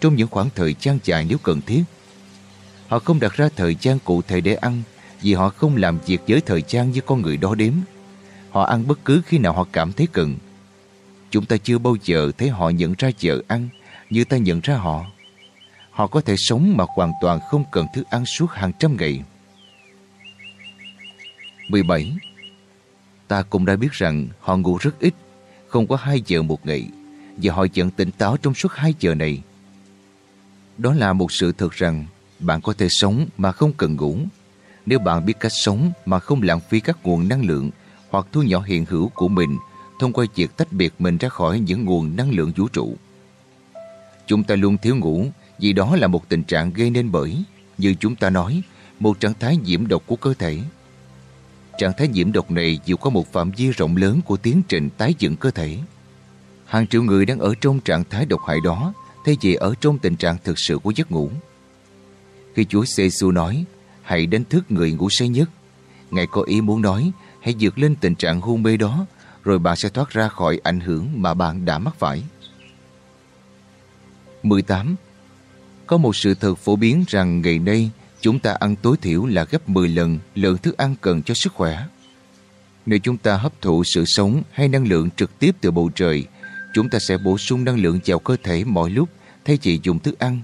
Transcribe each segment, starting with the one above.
trong những khoảng thời gian dài nếu cần thiết. Họ không đặt ra thời gian cụ thể để ăn vì họ không làm việc với thời gian như con người đó đếm. Họ ăn bất cứ khi nào họ cảm thấy cần. Chúng ta chưa bao giờ thấy họ nhận ra giờ ăn như ta nhận ra họ. Họ có thể sống mà hoàn toàn không cần thức ăn suốt hàng trăm ngày. 17. Ta cũng đã biết rằng họ ngủ rất ít, không có 2 giờ một ngày, và họ vẫn tỉnh táo trong suốt 2 giờ này. Đó là một sự thật rằng bạn có thể sống mà không cần ngủ. Nếu bạn biết cách sống mà không lãng phí các nguồn năng lượng hoặc thu nhỏ hiện hữu của mình thông qua việc tách biệt mình ra khỏi những nguồn năng lượng vũ trụ. Chúng ta luôn thiếu ngủ vì đó là một tình trạng gây nên bởi, như chúng ta nói, một trạng thái nhiễm độc của cơ thể. Trạng thái nhiễm độc này chịu có một phạm vi rộng lớn của tiến trình tái dựng cơ thể. Hàng triệu người đang ở trong trạng thái độc hại đó thay vì ở trong tình trạng thực sự của giấc ngủ. Khi Chúa giê nói, hãy đánh thức người ngủ say nhất, Ngài có ý muốn nói, hãy vượt lên tình trạng hôn mê đó, rồi bạn sẽ thoát ra khỏi ảnh hưởng mà bạn đã mắc phải. 18. Có một sự thật phổ biến rằng ngày nay chúng ta ăn tối thiểu là gấp 10 lần lượng thức ăn cần cho sức khỏe. Nếu chúng ta hấp thụ sự sống hay năng lượng trực tiếp từ bầu trời, chúng ta sẽ bổ sung năng lượng vào cơ thể mọi lúc, thay vì dùng thức ăn.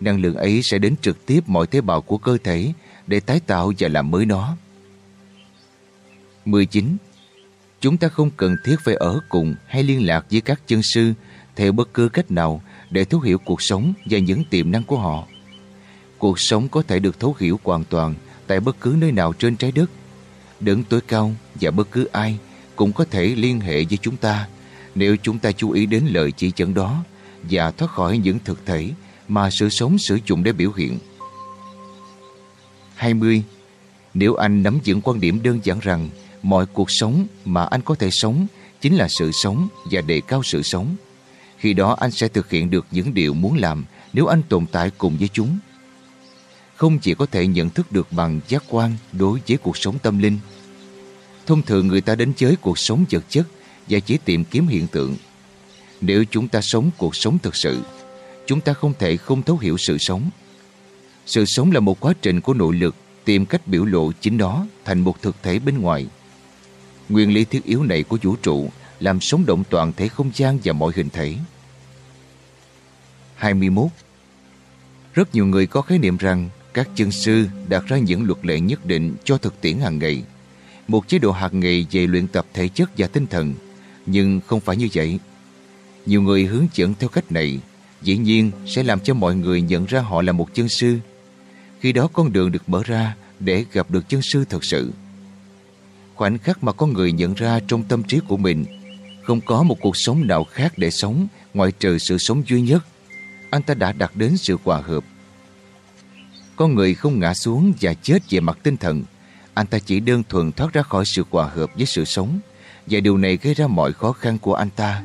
Năng lượng ấy sẽ đến trực tiếp mọi tế bào của cơ thể để tái tạo và làm mới nó. 19. Chúng ta không cần thiết phải ở cùng hay liên lạc với các chân sư theo bất cứ cách nào để thấu hiểu cuộc sống và những tiềm năng của họ. Cuộc sống có thể được thấu hiểu hoàn toàn tại bất cứ nơi nào trên trái đất. Đấng tối cao và bất cứ ai cũng có thể liên hệ với chúng ta nếu chúng ta chú ý đến lời chỉ dẫn đó và thoát khỏi những thực thể mà sự sống sử dụng để biểu hiện. 20. Nếu anh nắm vững quan điểm đơn giản rằng mọi cuộc sống mà anh có thể sống chính là sự sống và đề cao sự sống, khi đó anh sẽ thực hiện được những điều muốn làm nếu anh tồn tại cùng với chúng. Không chỉ có thể nhận thức được bằng giác quan đối với cuộc sống tâm linh. Thông thường người ta đến giới cuộc sống vật chất và chỉ tìm kiếm hiện tượng. Nếu chúng ta sống cuộc sống thực sự, chúng ta không thể không thấu hiểu sự sống. Sự sống là một quá trình của nội lực tìm cách biểu lộ chính nó thành một thực thể bên ngoài. Nguyên lý thiết yếu này của vũ trụ làm sống động toàn thể không gian và mọi hình thể. 21. Rất nhiều người có khái niệm rằng các chân sư đặt ra những luật lệ nhất định cho thực tiễn hàng ngày, một chế độ hàng ngày về luyện tập thể chất và tinh thần, nhưng không phải như vậy. Nhiều người hướng dẫn theo cách này, dĩ nhiên sẽ làm cho mọi người nhận ra họ là một chân sư. Khi đó con đường được mở ra để gặp được chân sư thật sự. Khoảnh khắc mà con người nhận ra trong tâm trí của mình, không có một cuộc sống nào khác để sống ngoại trừ sự sống duy nhất. Anh ta đã đạt đến sự hòa hợp. Con người không ngã xuống và chết về mặt tinh thần. Anh ta chỉ đơn thuần thoát ra khỏi sự hòa hợp với sự sống và điều này gây ra mọi khó khăn của anh ta.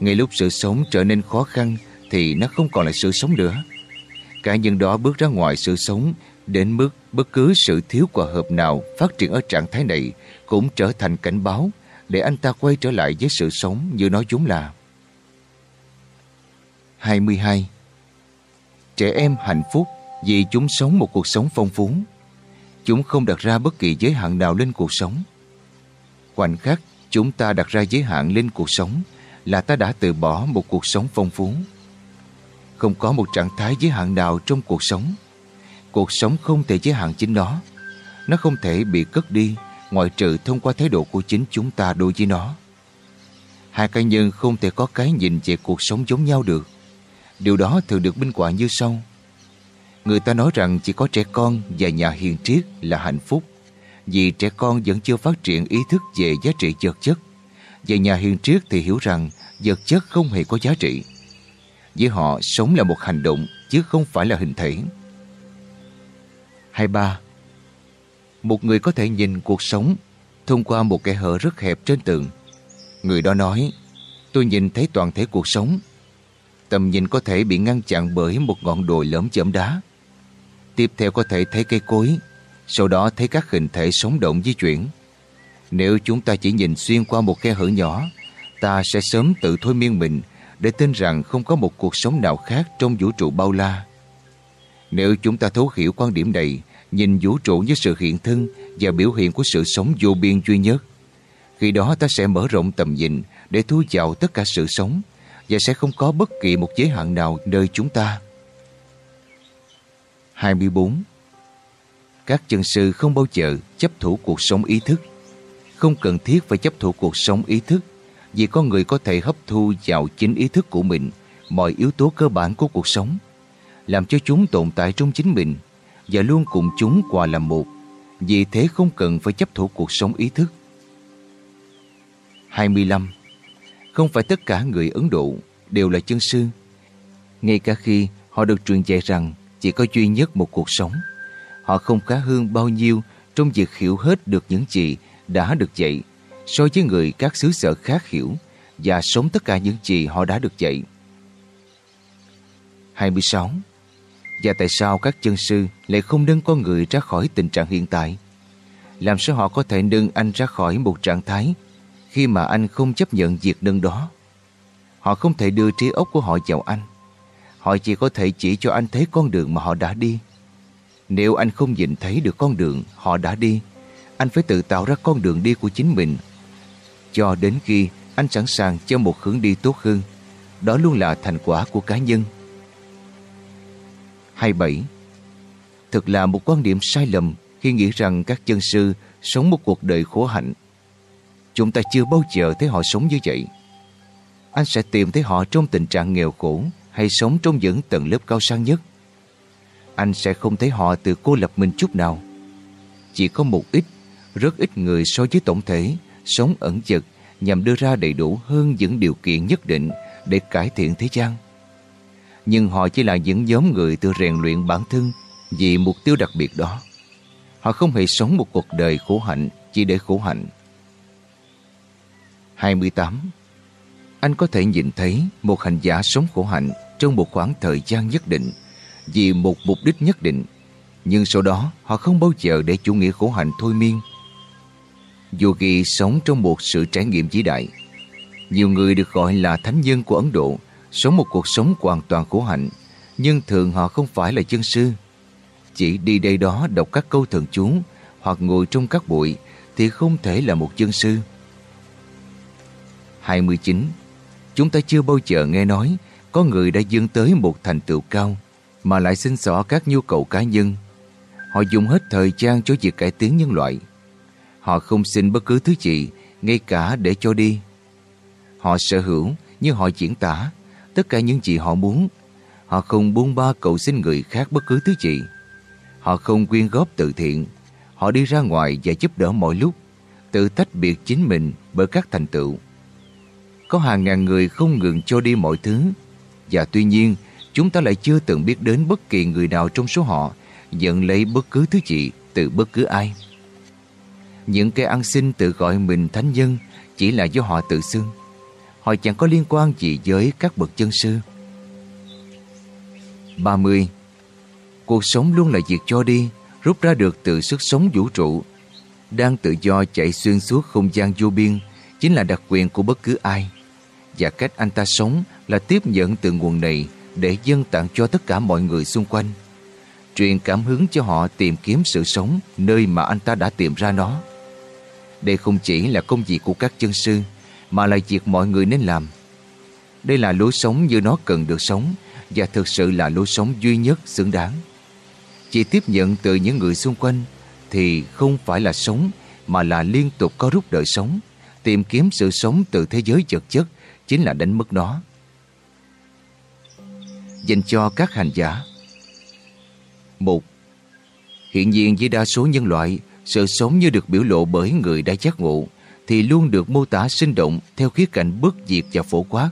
Ngay lúc sự sống trở nên khó khăn, thì nó không còn là sự sống nữa. Cá nhân đó bước ra ngoài sự sống, đến mức bất cứ sự thiếu hòa hợp nào phát triển ở trạng thái này cũng trở thành cảnh báo để anh ta quay trở lại với sự sống như nó vốn là. 22. Trẻ em hạnh phúc vì chúng sống một cuộc sống phong phú. Chúng không đặt ra bất kỳ giới hạn nào lên cuộc sống. Khoảnh khắc chúng ta đặt ra giới hạn lên cuộc sống là ta đã từ bỏ một cuộc sống phong phú. Không có một trạng thái giới hạn nào trong cuộc sống. Cuộc sống không thể giới hạn chính nó. Nó không thể bị cất đi, ngoại trừ thông qua thái độ của chính chúng ta đối với nó. Hai cá nhân không thể có cái nhìn về cuộc sống giống nhau được. Điều đó thường được minh họa như sau. Người ta nói rằng chỉ có trẻ con và nhà hiền triết là hạnh phúc vì trẻ con vẫn chưa phát triển ý thức về giá trị vật chất. về nhà hiền triết thì hiểu rằng vật chất không hề có giá trị. Với họ, sống là một hành động chứ không phải là hình thể. 23. Một người có thể nhìn cuộc sống thông qua một kẻ hở rất hẹp trên tường. Người đó nói, tôi nhìn thấy toàn thể cuộc sống. Tầm nhìn có thể bị ngăn chặn bởi một ngọn đồi lớn chấm đá. Tiếp theo có thể thấy cây cối, sau đó thấy các hình thể sống động di chuyển. Nếu chúng ta chỉ nhìn xuyên qua một khe hở nhỏ, ta sẽ sớm tự thôi miên mình để tin rằng không có một cuộc sống nào khác trong vũ trụ bao la. Nếu chúng ta thấu hiểu quan điểm này, nhìn vũ trụ như sự hiện thân và biểu hiện của sự sống vô biên duy nhất, khi đó ta sẽ mở rộng tầm nhìn để thu vào tất cả sự sống và sẽ không có bất kỳ một giới hạn nào nơi chúng ta. 24. Các chân sư không bao giờ chấp thủ cuộc sống ý thức. Không cần thiết phải chấp thủ cuộc sống ý thức vì con người có thể hấp thu vào chính ý thức của mình mọi yếu tố cơ bản của cuộc sống làm cho chúng tồn tại trong chính mình và luôn cùng chúng hòa làm một. Vì thế không cần phải chấp thủ cuộc sống ý thức. 25. Không phải tất cả người Ấn Độ đều là chân sư. Ngay cả khi họ được truyền dạy rằng chỉ có duy nhất một cuộc sống, họ không khá hơn bao nhiêu trong việc hiểu hết được những gì đã được dạy, so với người các xứ sở khác hiểu và sống tất cả những gì họ đã được dạy. 26. Và tại sao các chân sư lại không nâng con người ra khỏi tình trạng hiện tại? Làm sao họ có thể nâng anh ra khỏi một trạng thái khi mà anh không chấp nhận việc nâng đó? Họ không thể đưa trí óc của họ vào anh. Họ chỉ có thể chỉ cho anh thấy con đường mà họ đã đi. Nếu anh không nhìn thấy được con đường họ đã đi, anh phải tự tạo ra con đường đi của chính mình. Cho đến khi anh sẵn sàng cho một hướng đi tốt hơn, đó luôn là thành quả của cá nhân. 27. Thực là một quan điểm sai lầm khi nghĩ rằng các chân sư sống một cuộc đời khổ hạnh. Chúng ta chưa bao giờ thấy họ sống như vậy. Anh sẽ tìm thấy họ trong tình trạng nghèo khổ hay sống trong những tầng lớp cao sang nhất. Anh sẽ không thấy họ tự cô lập mình chút nào. Chỉ có một ít, rất ít người so với tổng thể, sống ẩn dật nhằm đưa ra đầy đủ hơn những điều kiện nhất định để cải thiện thế gian nhưng họ chỉ là những nhóm người tự rèn luyện bản thân vì mục tiêu đặc biệt đó. Họ không hề sống một cuộc đời khổ hạnh chỉ để khổ hạnh. 28. Anh có thể nhìn thấy một hành giả sống khổ hạnh trong một khoảng thời gian nhất định vì một mục đích nhất định nhưng sau đó họ không bao giờ để chủ nghĩa khổ hạnh thôi miên. Yogi sống trong một sự trải nghiệm vĩ đại. Nhiều người được gọi là thánh nhân của Ấn Độ sống một cuộc sống hoàn toàn khổ hạnh, nhưng thường họ không phải là chân sư. Chỉ đi đây đó đọc các câu thần chú hoặc ngồi trong các bụi thì không thể là một chân sư. 29. Chúng ta chưa bao giờ nghe nói có người đã dâng tới một thành tựu cao mà lại xin xỏ các nhu cầu cá nhân. Họ dùng hết thời gian cho việc cải tiến nhân loại. Họ không xin bất cứ thứ gì, ngay cả để cho đi. Họ sở hữu như họ diễn tả tất cả những gì họ muốn. Họ không buông ba cầu xin người khác bất cứ thứ gì. Họ không quyên góp từ thiện. Họ đi ra ngoài và giúp đỡ mọi lúc, tự tách biệt chính mình bởi các thành tựu. Có hàng ngàn người không ngừng cho đi mọi thứ, và tuy nhiên, chúng ta lại chưa từng biết đến bất kỳ người nào trong số họ nhận lấy bất cứ thứ gì từ bất cứ ai. Những kẻ ăn xin tự gọi mình thánh nhân chỉ là do họ tự xưng họ chẳng có liên quan gì với các bậc chân sư. 30. Cuộc sống luôn là việc cho đi, rút ra được từ sức sống vũ trụ. Đang tự do chạy xuyên suốt không gian vô biên chính là đặc quyền của bất cứ ai. Và cách anh ta sống là tiếp nhận từ nguồn này để dâng tặng cho tất cả mọi người xung quanh. Truyền cảm hứng cho họ tìm kiếm sự sống nơi mà anh ta đã tìm ra nó. Đây không chỉ là công việc của các chân sư, mà là việc mọi người nên làm. Đây là lối sống như nó cần được sống và thực sự là lối sống duy nhất xứng đáng. Chỉ tiếp nhận từ những người xung quanh thì không phải là sống mà là liên tục có rút đời sống. Tìm kiếm sự sống từ thế giới vật chất chính là đánh mất nó. Dành cho các hành giả một Hiện diện với đa số nhân loại, sự sống như được biểu lộ bởi người đã giác ngộ thì luôn được mô tả sinh động theo khía cạnh bất diệt và phổ quát.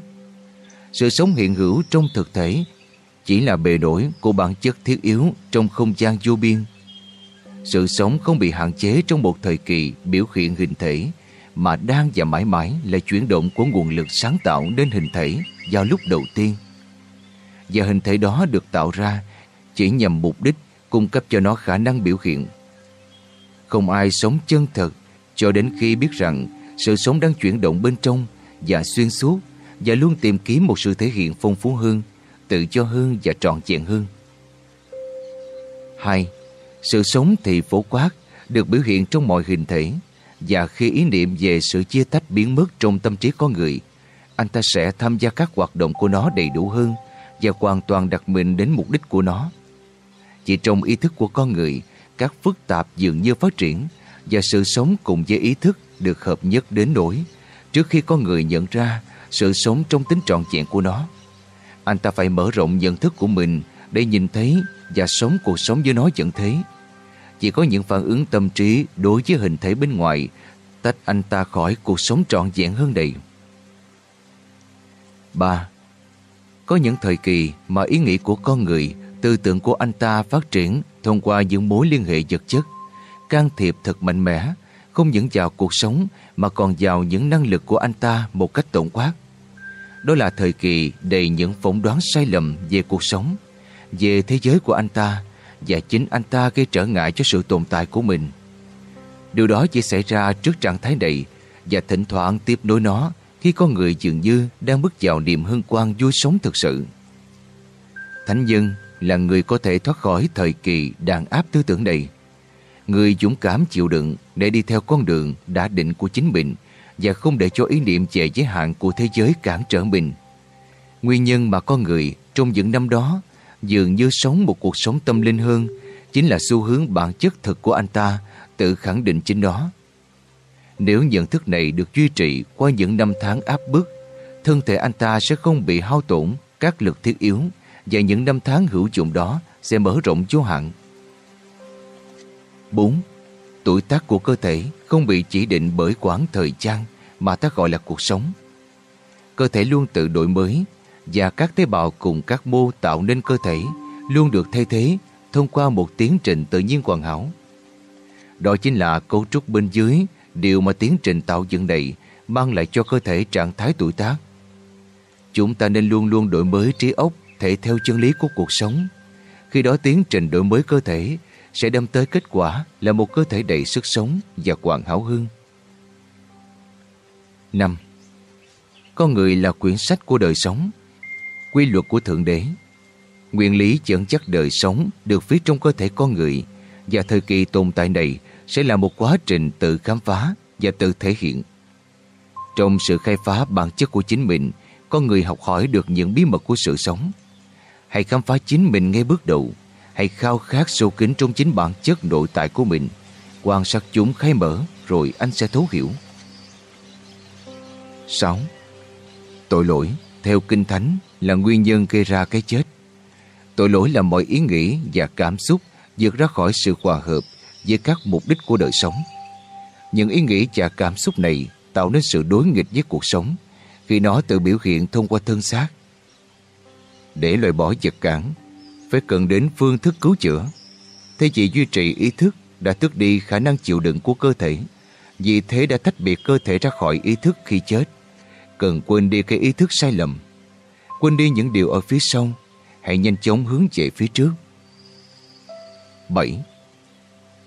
Sự sống hiện hữu trong thực thể chỉ là bề nổi của bản chất thiết yếu trong không gian vô biên. Sự sống không bị hạn chế trong một thời kỳ biểu hiện hình thể mà đang và mãi mãi là chuyển động của nguồn lực sáng tạo đến hình thể vào lúc đầu tiên. Và hình thể đó được tạo ra chỉ nhằm mục đích cung cấp cho nó khả năng biểu hiện. Không ai sống chân thật cho đến khi biết rằng sự sống đang chuyển động bên trong và xuyên suốt và luôn tìm kiếm một sự thể hiện phong phú hơn, tự do hơn và trọn vẹn hơn. 2. Sự sống thì phổ quát được biểu hiện trong mọi hình thể và khi ý niệm về sự chia tách biến mất trong tâm trí con người, anh ta sẽ tham gia các hoạt động của nó đầy đủ hơn và hoàn toàn đặt mình đến mục đích của nó. Chỉ trong ý thức của con người, các phức tạp dường như phát triển và sự sống cùng với ý thức được hợp nhất đến nỗi trước khi con người nhận ra sự sống trong tính trọn vẹn của nó. Anh ta phải mở rộng nhận thức của mình để nhìn thấy và sống cuộc sống với nó vẫn thế. Chỉ có những phản ứng tâm trí đối với hình thể bên ngoài tách anh ta khỏi cuộc sống trọn vẹn hơn đầy. 3. Có những thời kỳ mà ý nghĩ của con người, tư tưởng của anh ta phát triển thông qua những mối liên hệ vật chất, can thiệp thật mạnh mẽ, không những vào cuộc sống mà còn vào những năng lực của anh ta một cách tổng quát. Đó là thời kỳ đầy những phỏng đoán sai lầm về cuộc sống, về thế giới của anh ta và chính anh ta gây trở ngại cho sự tồn tại của mình. Điều đó chỉ xảy ra trước trạng thái này và thỉnh thoảng tiếp nối nó khi con người dường như đang bước vào niềm hân quang vui sống thực sự. Thánh nhân là người có thể thoát khỏi thời kỳ đàn áp tư tưởng này. Người dũng cảm chịu đựng để đi theo con đường đã định của chính mình và không để cho ý niệm về giới hạn của thế giới cản trở mình. Nguyên nhân mà con người trong những năm đó dường như sống một cuộc sống tâm linh hơn chính là xu hướng bản chất thực của anh ta tự khẳng định chính đó. Nếu nhận thức này được duy trì qua những năm tháng áp bức, thân thể anh ta sẽ không bị hao tổn các lực thiết yếu và những năm tháng hữu dụng đó sẽ mở rộng vô hạn. 4. Tuổi tác của cơ thể không bị chỉ định bởi quãng thời gian mà ta gọi là cuộc sống. Cơ thể luôn tự đổi mới và các tế bào cùng các mô tạo nên cơ thể luôn được thay thế thông qua một tiến trình tự nhiên hoàn hảo. Đó chính là cấu trúc bên dưới điều mà tiến trình tạo dựng này mang lại cho cơ thể trạng thái tuổi tác. Chúng ta nên luôn luôn đổi mới trí óc thể theo chân lý của cuộc sống. Khi đó tiến trình đổi mới cơ thể sẽ đem tới kết quả là một cơ thể đầy sức sống và hoàn hảo hơn. 5. Con người là quyển sách của đời sống, quy luật của Thượng Đế. Nguyên lý dẫn dắt đời sống được viết trong cơ thể con người và thời kỳ tồn tại này sẽ là một quá trình tự khám phá và tự thể hiện. Trong sự khai phá bản chất của chính mình, con người học hỏi được những bí mật của sự sống. Hãy khám phá chính mình ngay bước đầu, hãy khao khát sâu kín trong chính bản chất nội tại của mình, quan sát chúng khai mở rồi anh sẽ thấu hiểu. 6. Tội lỗi, theo Kinh Thánh, là nguyên nhân gây ra cái chết. Tội lỗi là mọi ý nghĩ và cảm xúc vượt ra khỏi sự hòa hợp với các mục đích của đời sống. Những ý nghĩ và cảm xúc này tạo nên sự đối nghịch với cuộc sống khi nó tự biểu hiện thông qua thân xác. Để loại bỏ vật cản, phải cần đến phương thức cứu chữa. Thế chỉ duy trì ý thức đã tước đi khả năng chịu đựng của cơ thể, vì thế đã tách biệt cơ thể ra khỏi ý thức khi chết. Cần quên đi cái ý thức sai lầm. Quên đi những điều ở phía sau, hãy nhanh chóng hướng về phía trước. 7.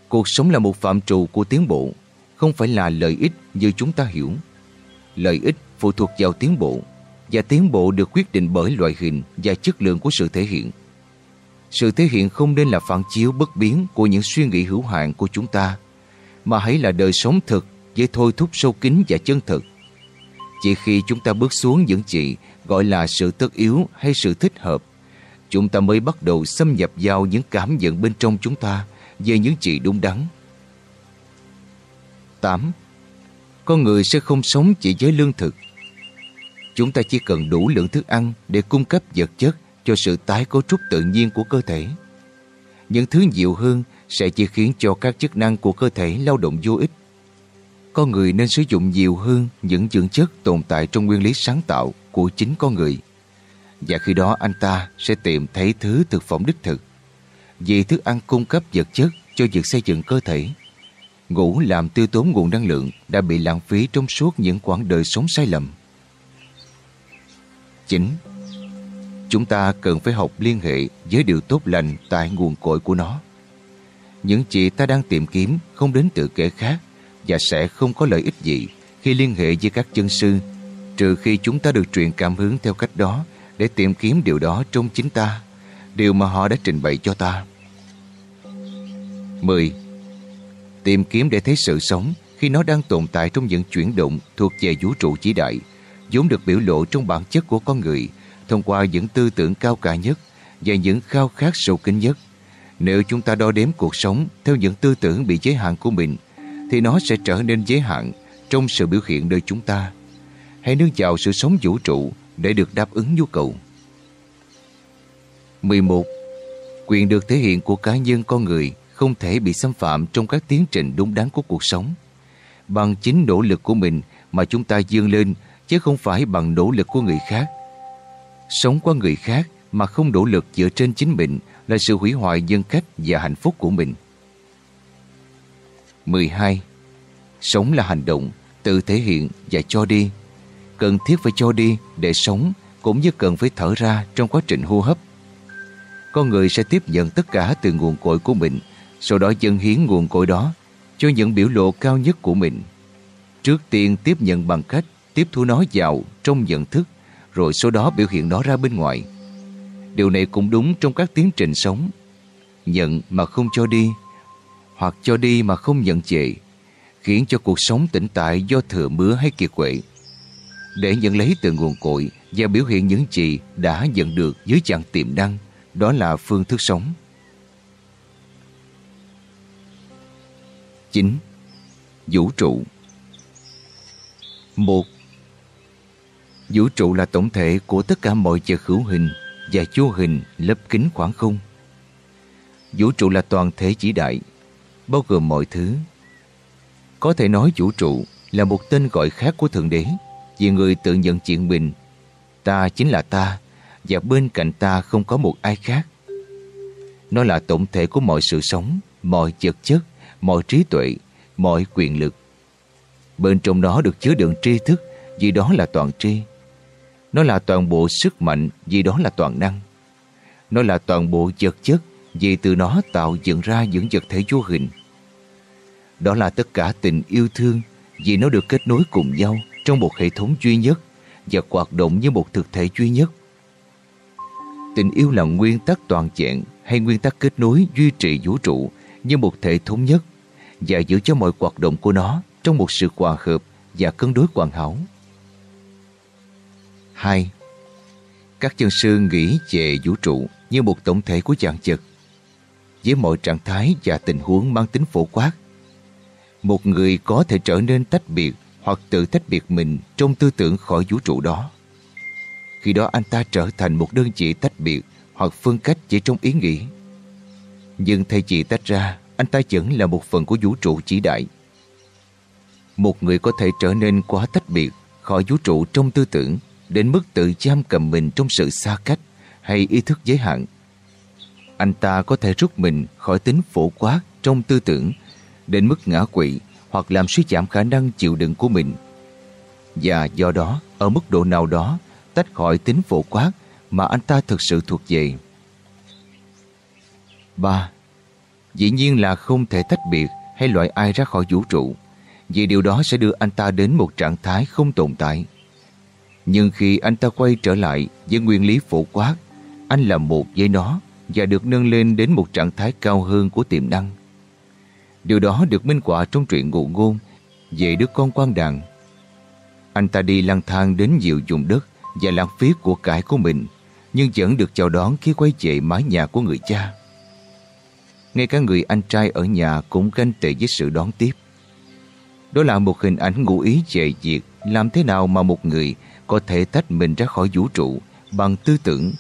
Cuộc sống là một phạm trù của tiến bộ, không phải là lợi ích như chúng ta hiểu. Lợi ích phụ thuộc vào tiến bộ, và tiến bộ được quyết định bởi loại hình và chất lượng của sự thể hiện. Sự thể hiện không nên là phản chiếu bất biến của những suy nghĩ hữu hạn của chúng ta, mà hãy là đời sống thực với thôi thúc sâu kín và chân thực. Chỉ khi chúng ta bước xuống những gì gọi là sự tất yếu hay sự thích hợp, chúng ta mới bắt đầu xâm nhập vào những cảm nhận bên trong chúng ta về những gì đúng đắn. 8. Con người sẽ không sống chỉ với lương thực. Chúng ta chỉ cần đủ lượng thức ăn để cung cấp vật chất cho sự tái cấu trúc tự nhiên của cơ thể. Những thứ nhiều hơn sẽ chỉ khiến cho các chức năng của cơ thể lao động vô ích. Con người nên sử dụng nhiều hơn những dưỡng chất tồn tại trong nguyên lý sáng tạo của chính con người. Và khi đó anh ta sẽ tìm thấy thứ thực phẩm đích thực vì thức ăn cung cấp vật chất cho việc xây dựng cơ thể. Ngủ làm tiêu tốn nguồn năng lượng đã bị lãng phí trong suốt những quãng đời sống sai lầm. Chính Chúng ta cần phải học liên hệ với điều tốt lành tại nguồn cội của nó. Những gì ta đang tìm kiếm không đến từ kẻ khác và sẽ không có lợi ích gì khi liên hệ với các chân sư trừ khi chúng ta được truyền cảm hứng theo cách đó để tìm kiếm điều đó trong chính ta, điều mà họ đã trình bày cho ta. 10. Tìm kiếm để thấy sự sống khi nó đang tồn tại trong những chuyển động thuộc về vũ trụ chỉ đại, vốn được biểu lộ trong bản chất của con người thông qua những tư tưởng cao cả nhất và những khao khát sâu kín nhất. Nếu chúng ta đo đếm cuộc sống theo những tư tưởng bị giới hạn của mình, thì nó sẽ trở nên giới hạn trong sự biểu hiện nơi chúng ta. Hãy nương vào sự sống vũ trụ để được đáp ứng nhu cầu. 11. Quyền được thể hiện của cá nhân con người không thể bị xâm phạm trong các tiến trình đúng đắn của cuộc sống. Bằng chính nỗ lực của mình mà chúng ta dương lên chứ không phải bằng nỗ lực của người khác. Sống qua người khác mà không nỗ lực dựa trên chính mình là sự hủy hoại nhân cách và hạnh phúc của mình. 12. Sống là hành động, tự thể hiện và cho đi. Cần thiết phải cho đi để sống cũng như cần phải thở ra trong quá trình hô hấp. Con người sẽ tiếp nhận tất cả từ nguồn cội của mình, sau đó dâng hiến nguồn cội đó cho những biểu lộ cao nhất của mình. Trước tiên tiếp nhận bằng cách tiếp thu nó vào trong nhận thức, rồi sau đó biểu hiện nó ra bên ngoài. Điều này cũng đúng trong các tiến trình sống. Nhận mà không cho đi, hoặc cho đi mà không nhận chệ, khiến cho cuộc sống tĩnh tại do thừa mưa hay kiệt quệ. Để nhận lấy từ nguồn cội và biểu hiện những gì đã nhận được dưới dạng tiềm năng, đó là phương thức sống. 9. Vũ trụ một Vũ trụ là tổng thể của tất cả mọi vật hữu hình và vô hình lấp kính khoảng không. Vũ trụ là toàn thể chỉ đại, bao gồm mọi thứ. Có thể nói vũ trụ là một tên gọi khác của Thượng Đế vì người tự nhận chuyện mình. Ta chính là ta và bên cạnh ta không có một ai khác. Nó là tổng thể của mọi sự sống, mọi vật chất, mọi trí tuệ, mọi quyền lực. Bên trong đó được chứa đựng tri thức vì đó là toàn tri. Nó là toàn bộ sức mạnh vì đó là toàn năng. Nó là toàn bộ vật chất vì từ nó tạo dựng ra những vật thể vô hình. Đó là tất cả tình yêu thương vì nó được kết nối cùng nhau trong một hệ thống duy nhất và hoạt động như một thực thể duy nhất. Tình yêu là nguyên tắc toàn diện hay nguyên tắc kết nối duy trì vũ trụ như một thể thống nhất và giữ cho mọi hoạt động của nó trong một sự hòa hợp và cân đối hoàn hảo. 2. Các chân sư nghĩ về vũ trụ như một tổng thể của dạng vật với mọi trạng thái và tình huống mang tính phổ quát. Một người có thể trở nên tách biệt hoặc tự tách biệt mình trong tư tưởng khỏi vũ trụ đó. Khi đó anh ta trở thành một đơn vị tách biệt hoặc phân cách chỉ trong ý nghĩ. Nhưng thay vì tách ra, anh ta vẫn là một phần của vũ trụ chỉ đại. Một người có thể trở nên quá tách biệt khỏi vũ trụ trong tư tưởng đến mức tự giam cầm mình trong sự xa cách hay ý thức giới hạn. Anh ta có thể rút mình khỏi tính phổ quát trong tư tưởng đến mức ngã quỵ hoặc làm suy giảm khả năng chịu đựng của mình. Và do đó, ở mức độ nào đó, tách khỏi tính phổ quát mà anh ta thực sự thuộc về. 3. Dĩ nhiên là không thể tách biệt hay loại ai ra khỏi vũ trụ vì điều đó sẽ đưa anh ta đến một trạng thái không tồn tại. Nhưng khi anh ta quay trở lại với nguyên lý phổ quát, anh là một với nó và được nâng lên đến một trạng thái cao hơn của tiềm năng. Điều đó được minh họa trong truyện ngụ ngôn về đứa con quan đàn. Anh ta đi lang thang đến nhiều vùng đất và lãng phí của cải của mình, nhưng vẫn được chào đón khi quay về mái nhà của người cha. Ngay cả người anh trai ở nhà cũng ganh tệ với sự đón tiếp. Đó là một hình ảnh ngụ ý về việc làm thế nào mà một người có thể tách mình ra khỏi vũ trụ bằng tư tưởng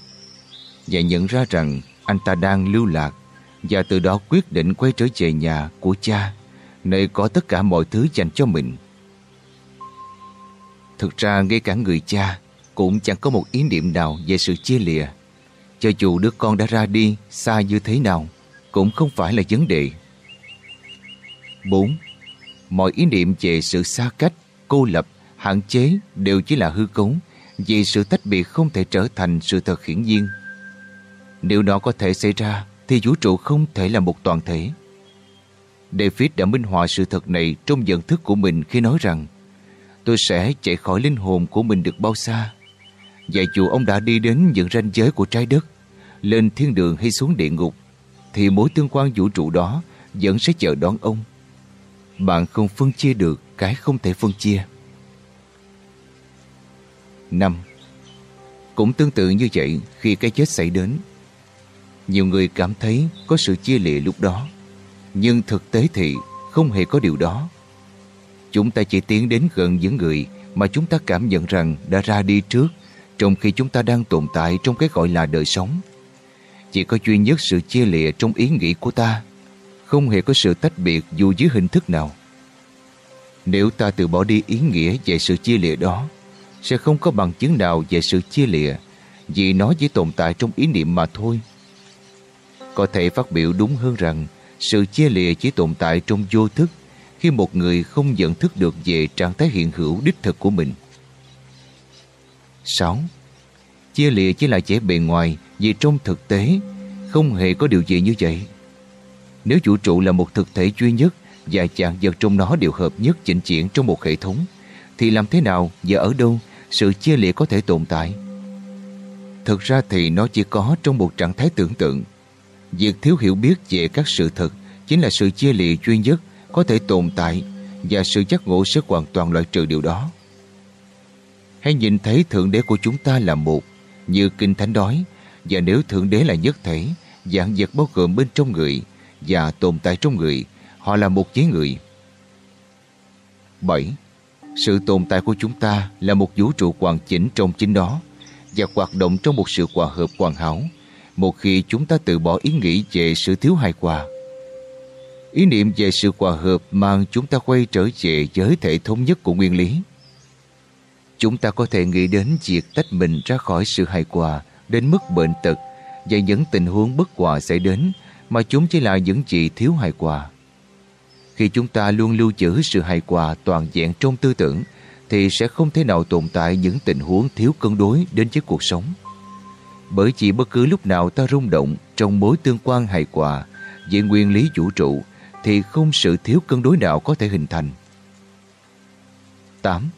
và nhận ra rằng anh ta đang lưu lạc và từ đó quyết định quay trở về nhà của cha nơi có tất cả mọi thứ dành cho mình. Thực ra ngay cả người cha cũng chẳng có một ý niệm nào về sự chia lìa. Cho dù đứa con đã ra đi xa như thế nào cũng không phải là vấn đề. 4. Mọi ý niệm về sự xa cách, cô lập, hạn chế đều chỉ là hư cấu vì sự tách biệt không thể trở thành sự thật hiển nhiên. Nếu nó có thể xảy ra thì vũ trụ không thể là một toàn thể. David đã minh họa sự thật này trong nhận thức của mình khi nói rằng tôi sẽ chạy khỏi linh hồn của mình được bao xa. Và dù ông đã đi đến những ranh giới của trái đất, lên thiên đường hay xuống địa ngục, thì mối tương quan vũ trụ đó vẫn sẽ chờ đón ông. Bạn không phân chia được cái không thể phân chia. 5. Cũng tương tự như vậy khi cái chết xảy đến. Nhiều người cảm thấy có sự chia lịa lúc đó, nhưng thực tế thì không hề có điều đó. Chúng ta chỉ tiến đến gần những người mà chúng ta cảm nhận rằng đã ra đi trước trong khi chúng ta đang tồn tại trong cái gọi là đời sống. Chỉ có duy nhất sự chia lìa trong ý nghĩ của ta, không hề có sự tách biệt dù dưới hình thức nào. Nếu ta từ bỏ đi ý nghĩa về sự chia lìa đó, sẽ không có bằng chứng nào về sự chia lìa, vì nó chỉ tồn tại trong ý niệm mà thôi. Có thể phát biểu đúng hơn rằng sự chia lìa chỉ tồn tại trong vô thức khi một người không nhận thức được về trạng thái hiện hữu đích thực của mình. 6. Chia lìa chỉ là vẻ bề ngoài, vì trong thực tế, không hề có điều gì như vậy. Nếu vũ trụ là một thực thể duy nhất và chàng vật trong nó đều hợp nhất chỉnh chuyển trong một hệ thống, thì làm thế nào và ở đâu sự chia lìa có thể tồn tại? Thực ra thì nó chỉ có trong một trạng thái tưởng tượng. Việc thiếu hiểu biết về các sự thật chính là sự chia lìa duy nhất có thể tồn tại và sự giác ngộ sẽ hoàn toàn loại trừ điều đó. Hãy nhìn thấy Thượng Đế của chúng ta là một, như Kinh Thánh nói, và nếu Thượng Đế là nhất thể, dạng vật bao gồm bên trong người và tồn tại trong người, họ là một với người. 7. Sự tồn tại của chúng ta là một vũ trụ hoàn chỉnh trong chính đó và hoạt động trong một sự hòa hợp hoàn hảo một khi chúng ta từ bỏ ý nghĩ về sự thiếu hài hòa. Ý niệm về sự hòa hợp mang chúng ta quay trở về giới thể thống nhất của nguyên lý. Chúng ta có thể nghĩ đến việc tách mình ra khỏi sự hài hòa đến mức bệnh tật và những tình huống bất hòa xảy đến mà chúng chỉ là những gì thiếu hài hòa. Khi chúng ta luôn lưu trữ sự hài hòa toàn diện trong tư tưởng, thì sẽ không thể nào tồn tại những tình huống thiếu cân đối đến với cuộc sống. Bởi chỉ bất cứ lúc nào ta rung động trong mối tương quan hài hòa về nguyên lý vũ trụ, thì không sự thiếu cân đối nào có thể hình thành. 8.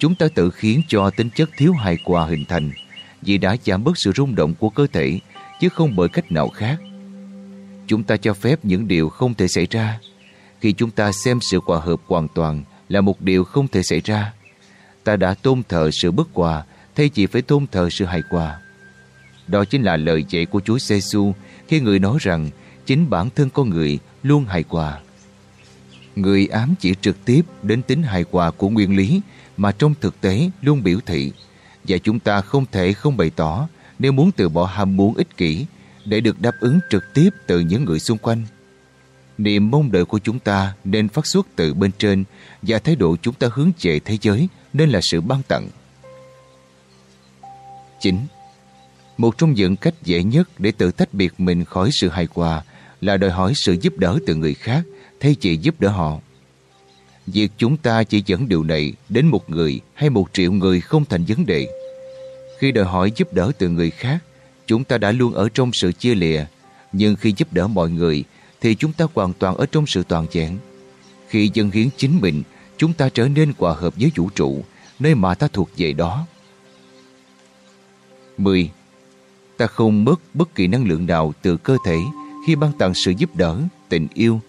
Chúng ta tự khiến cho tính chất thiếu hài hòa hình thành, vì đã giảm bớt sự rung động của cơ thể, chứ không bởi cách nào khác. Chúng ta cho phép những điều không thể xảy ra khi chúng ta xem sự hòa hợp hoàn toàn là một điều không thể xảy ra. Ta đã tôn thờ sự bất hòa thay chỉ phải tôn thờ sự hài hòa. Đó chính là lời dạy của Chúa giê -xu khi người nói rằng chính bản thân con người luôn hài hòa. Người ám chỉ trực tiếp đến tính hài hòa của nguyên lý mà trong thực tế luôn biểu thị và chúng ta không thể không bày tỏ nếu muốn từ bỏ ham muốn ích kỷ để được đáp ứng trực tiếp từ những người xung quanh. Niềm mong đợi của chúng ta nên phát xuất từ bên trên và thái độ chúng ta hướng về thế giới nên là sự ban tặng. 9. Một trong những cách dễ nhất để tự tách biệt mình khỏi sự hài hòa là đòi hỏi sự giúp đỡ từ người khác thay chỉ giúp đỡ họ. Việc chúng ta chỉ dẫn điều này đến một người hay một triệu người không thành vấn đề. Khi đòi hỏi giúp đỡ từ người khác, chúng ta đã luôn ở trong sự chia lìa. Nhưng khi giúp đỡ mọi người, thì chúng ta hoàn toàn ở trong sự toàn vẹn. Khi dân hiến chính mình, chúng ta trở nên hòa hợp với vũ trụ, nơi mà ta thuộc về đó. 10 ta không mất bất kỳ năng lượng nào từ cơ thể khi ban tặng sự giúp đỡ, tình yêu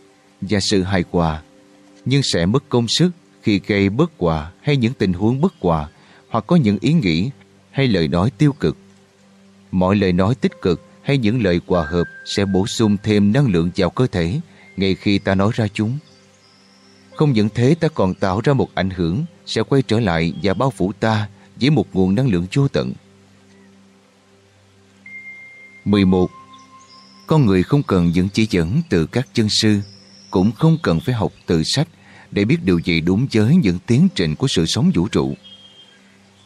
và sự hài hòa, nhưng sẽ mất công sức khi gây bất hòa hay những tình huống bất hòa hoặc có những ý nghĩ hay lời nói tiêu cực. Mọi lời nói tích cực hay những lời hòa hợp sẽ bổ sung thêm năng lượng vào cơ thể ngay khi ta nói ra chúng. Không những thế ta còn tạo ra một ảnh hưởng sẽ quay trở lại và bao phủ ta với một nguồn năng lượng vô tận. 11. Con người không cần những chỉ dẫn từ các chân sư, cũng không cần phải học từ sách để biết điều gì đúng với những tiến trình của sự sống vũ trụ.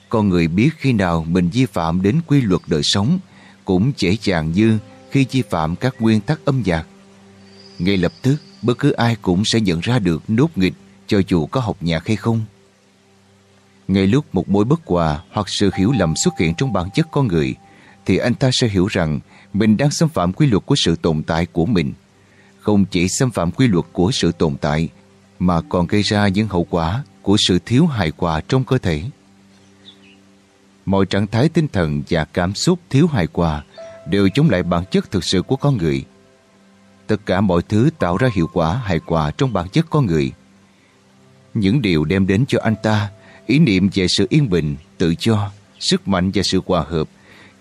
Con người biết khi nào mình vi phạm đến quy luật đời sống cũng dễ dàng như khi vi phạm các nguyên tắc âm nhạc. Ngay lập tức, bất cứ ai cũng sẽ nhận ra được nốt nghịch cho dù có học nhạc hay không. Ngay lúc một mối bất hòa hoặc sự hiểu lầm xuất hiện trong bản chất con người, thì anh ta sẽ hiểu rằng mình đang xâm phạm quy luật của sự tồn tại của mình. Không chỉ xâm phạm quy luật của sự tồn tại, mà còn gây ra những hậu quả của sự thiếu hài hòa trong cơ thể. Mọi trạng thái tinh thần và cảm xúc thiếu hài hòa đều chống lại bản chất thực sự của con người. Tất cả mọi thứ tạo ra hiệu quả hài hòa trong bản chất con người. Những điều đem đến cho anh ta ý niệm về sự yên bình, tự do, sức mạnh và sự hòa hợp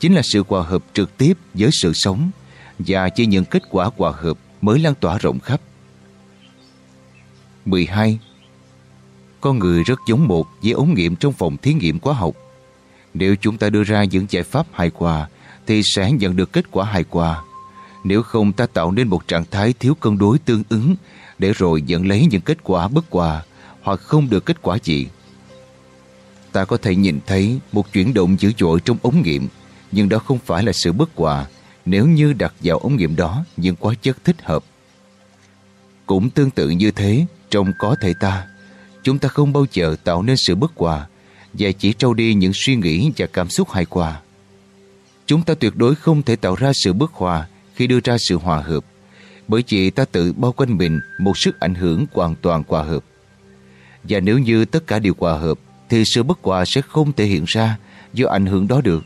chính là sự hòa hợp trực tiếp với sự sống và chỉ những kết quả hòa hợp mới lan tỏa rộng khắp. 12. Con người rất giống một với ống nghiệm trong phòng thí nghiệm hóa học. Nếu chúng ta đưa ra những giải pháp hài hòa, thì sẽ nhận được kết quả hài hòa. Nếu không, ta tạo nên một trạng thái thiếu cân đối tương ứng để rồi dẫn lấy những kết quả bất hòa hoặc không được kết quả gì. Ta có thể nhìn thấy một chuyển động dữ dội trong ống nghiệm, nhưng đó không phải là sự bất hòa nếu như đặt vào ống nghiệm đó những quá chất thích hợp. Cũng tương tự như thế, trong có thể ta, chúng ta không bao giờ tạo nên sự bất hòa và chỉ trâu đi những suy nghĩ và cảm xúc hài hòa. Chúng ta tuyệt đối không thể tạo ra sự bất hòa khi đưa ra sự hòa hợp, bởi vì ta tự bao quanh mình một sức ảnh hưởng hoàn toàn hòa hợp. Và nếu như tất cả đều hòa hợp, thì sự bất hòa sẽ không thể hiện ra do ảnh hưởng đó được.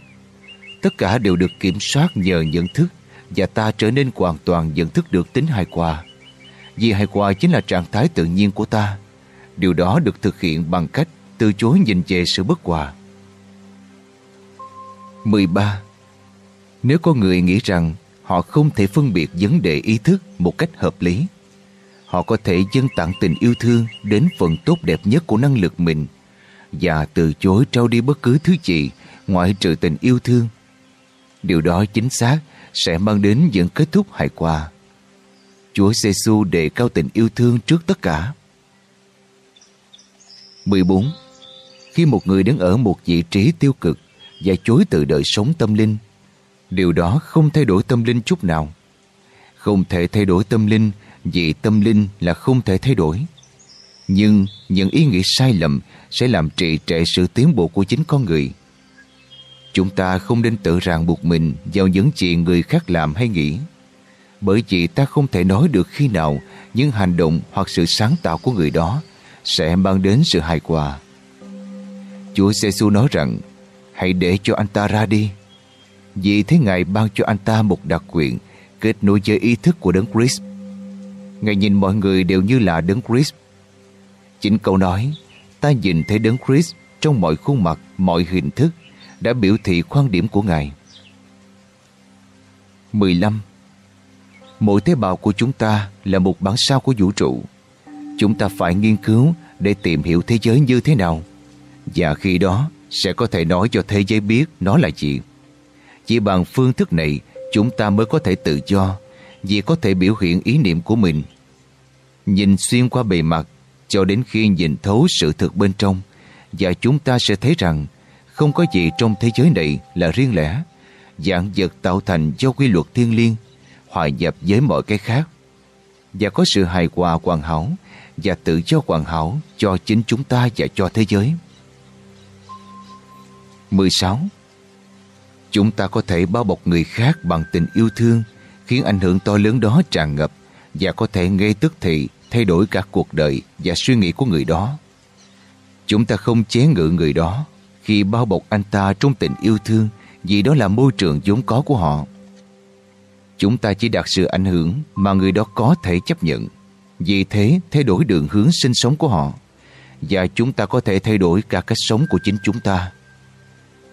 Tất cả đều được kiểm soát nhờ nhận thức và ta trở nên hoàn toàn nhận thức được tính hài hòa. Vì hài hòa chính là trạng thái tự nhiên của ta. Điều đó được thực hiện bằng cách từ chối nhìn về sự bất hòa. 13. Nếu có người nghĩ rằng họ không thể phân biệt vấn đề ý thức một cách hợp lý, họ có thể dâng tặng tình yêu thương đến phần tốt đẹp nhất của năng lực mình và từ chối trao đi bất cứ thứ gì ngoại trừ tình yêu thương. Điều đó chính xác sẽ mang đến những kết thúc hài hòa. Chúa giê đề cao tình yêu thương trước tất cả. 14. Khi một người đứng ở một vị trí tiêu cực và chối từ đời sống tâm linh, điều đó không thay đổi tâm linh chút nào. Không thể thay đổi tâm linh vì tâm linh là không thể thay đổi. Nhưng những ý nghĩ sai lầm sẽ làm trì trệ sự tiến bộ của chính con người. Chúng ta không nên tự ràng buộc mình vào những chuyện người khác làm hay nghĩ. Bởi vì ta không thể nói được khi nào những hành động hoặc sự sáng tạo của người đó sẽ mang đến sự hài hòa. Chúa giê nói rằng hãy để cho anh ta ra đi. Vì thế Ngài ban cho anh ta một đặc quyền kết nối với ý thức của Đấng Christ. Ngài nhìn mọi người đều như là Đấng Christ. Chính câu nói ta nhìn thấy Đấng Christ trong mọi khuôn mặt, mọi hình thức đã biểu thị quan điểm của Ngài. 15. Mỗi tế bào của chúng ta là một bản sao của vũ trụ. Chúng ta phải nghiên cứu để tìm hiểu thế giới như thế nào. Và khi đó sẽ có thể nói cho thế giới biết nó là gì. Chỉ bằng phương thức này, chúng ta mới có thể tự do vì có thể biểu hiện ý niệm của mình. Nhìn xuyên qua bề mặt cho đến khi nhìn thấu sự thực bên trong, và chúng ta sẽ thấy rằng không có gì trong thế giới này là riêng lẻ. Dạng vật tạo thành do quy luật thiên liêng, hòa nhập với mọi cái khác. Và có sự hài hòa hoàn hảo và tự do hoàn hảo cho chính chúng ta và cho thế giới. 16. Chúng ta có thể bao bọc người khác bằng tình yêu thương khiến ảnh hưởng to lớn đó tràn ngập và có thể ngay tức thì thay đổi cả cuộc đời và suy nghĩ của người đó. Chúng ta không chế ngự người đó khi bao bọc anh ta trong tình yêu thương vì đó là môi trường vốn có của họ. Chúng ta chỉ đạt sự ảnh hưởng mà người đó có thể chấp nhận. Vì thế thay đổi đường hướng sinh sống của họ và chúng ta có thể thay đổi cả cách sống của chính chúng ta.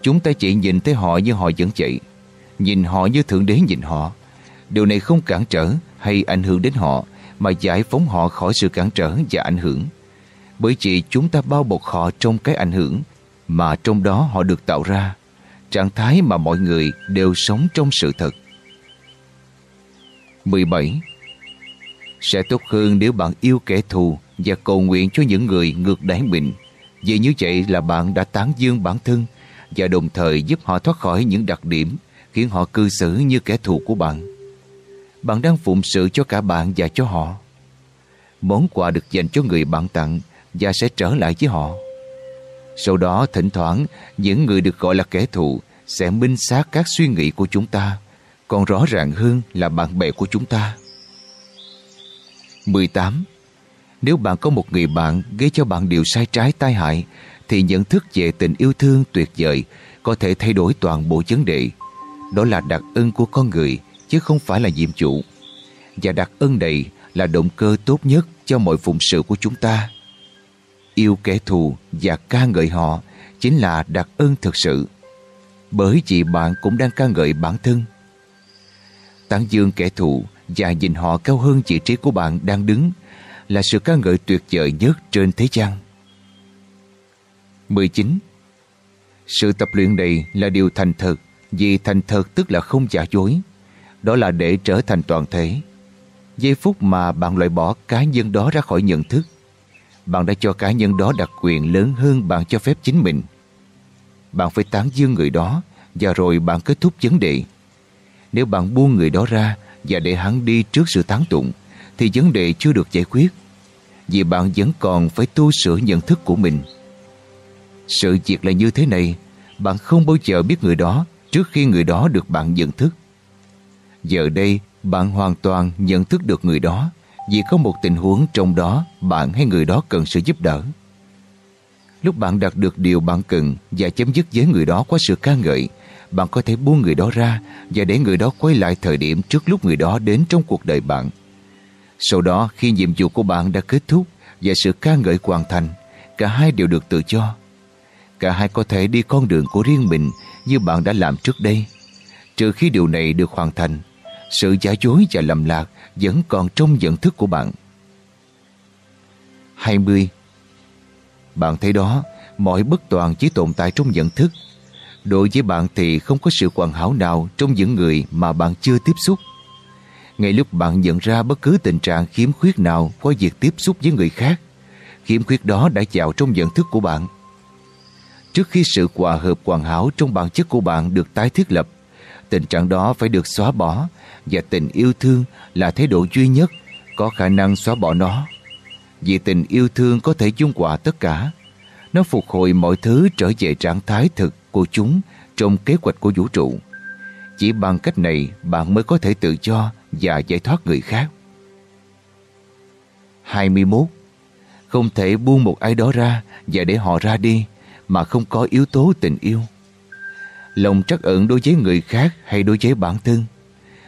Chúng ta chỉ nhìn thấy họ như họ vẫn vậy, nhìn họ như Thượng Đế nhìn họ. Điều này không cản trở hay ảnh hưởng đến họ mà giải phóng họ khỏi sự cản trở và ảnh hưởng. Bởi vì chúng ta bao bọc họ trong cái ảnh hưởng mà trong đó họ được tạo ra, trạng thái mà mọi người đều sống trong sự thật. 17. Sẽ tốt hơn nếu bạn yêu kẻ thù và cầu nguyện cho những người ngược đáy mình. Vì như vậy là bạn đã tán dương bản thân và đồng thời giúp họ thoát khỏi những đặc điểm khiến họ cư xử như kẻ thù của bạn. Bạn đang phụng sự cho cả bạn và cho họ. Món quà được dành cho người bạn tặng và sẽ trở lại với họ. Sau đó thỉnh thoảng những người được gọi là kẻ thù sẽ minh xác các suy nghĩ của chúng ta còn rõ ràng hơn là bạn bè của chúng ta. 18. Nếu bạn có một người bạn gây cho bạn điều sai trái tai hại, thì nhận thức về tình yêu thương tuyệt vời có thể thay đổi toàn bộ vấn đề. Đó là đặc ân của con người, chứ không phải là nhiệm vụ. Và đặc ân này là động cơ tốt nhất cho mọi phụng sự của chúng ta. Yêu kẻ thù và ca ngợi họ chính là đặc ân thực sự. Bởi vì bạn cũng đang ca ngợi bản thân. Tán dương kẻ thù và nhìn họ cao hơn vị trí của bạn đang đứng là sự ca ngợi tuyệt vời nhất trên thế gian. 19. Sự tập luyện này là điều thành thật vì thành thật tức là không giả dối. Đó là để trở thành toàn thể. Giây phút mà bạn loại bỏ cá nhân đó ra khỏi nhận thức, bạn đã cho cá nhân đó đặc quyền lớn hơn bạn cho phép chính mình. Bạn phải tán dương người đó và rồi bạn kết thúc vấn đề. Nếu bạn buông người đó ra và để hắn đi trước sự tán tụng, thì vấn đề chưa được giải quyết. Vì bạn vẫn còn phải tu sửa nhận thức của mình. Sự việc là như thế này, bạn không bao giờ biết người đó trước khi người đó được bạn nhận thức. Giờ đây, bạn hoàn toàn nhận thức được người đó vì có một tình huống trong đó bạn hay người đó cần sự giúp đỡ. Lúc bạn đạt được điều bạn cần và chấm dứt với người đó qua sự ca ngợi, bạn có thể buông người đó ra và để người đó quay lại thời điểm trước lúc người đó đến trong cuộc đời bạn. Sau đó, khi nhiệm vụ của bạn đã kết thúc và sự ca ngợi hoàn thành, cả hai đều được tự do. Cả hai có thể đi con đường của riêng mình như bạn đã làm trước đây. Trừ khi điều này được hoàn thành, sự giả dối và lầm lạc vẫn còn trong nhận thức của bạn. 20. Bạn thấy đó, mọi bất toàn chỉ tồn tại trong nhận thức. Đối với bạn thì không có sự hoàn hảo nào trong những người mà bạn chưa tiếp xúc. Ngay lúc bạn nhận ra bất cứ tình trạng khiếm khuyết nào có việc tiếp xúc với người khác, khiếm khuyết đó đã vào trong nhận thức của bạn. Trước khi sự hòa hợp hoàn hảo trong bản chất của bạn được tái thiết lập, tình trạng đó phải được xóa bỏ, và tình yêu thương là thái độ duy nhất có khả năng xóa bỏ nó. Vì tình yêu thương có thể dung quả tất cả. Nó phục hồi mọi thứ trở về trạng thái thực của chúng trong kế hoạch của vũ trụ. Chỉ bằng cách này, bạn mới có thể tự do và giải thoát người khác. 21. Không thể buông một ai đó ra và để họ ra đi mà không có yếu tố tình yêu. Lòng trắc ẩn đối với người khác hay đối với bản thân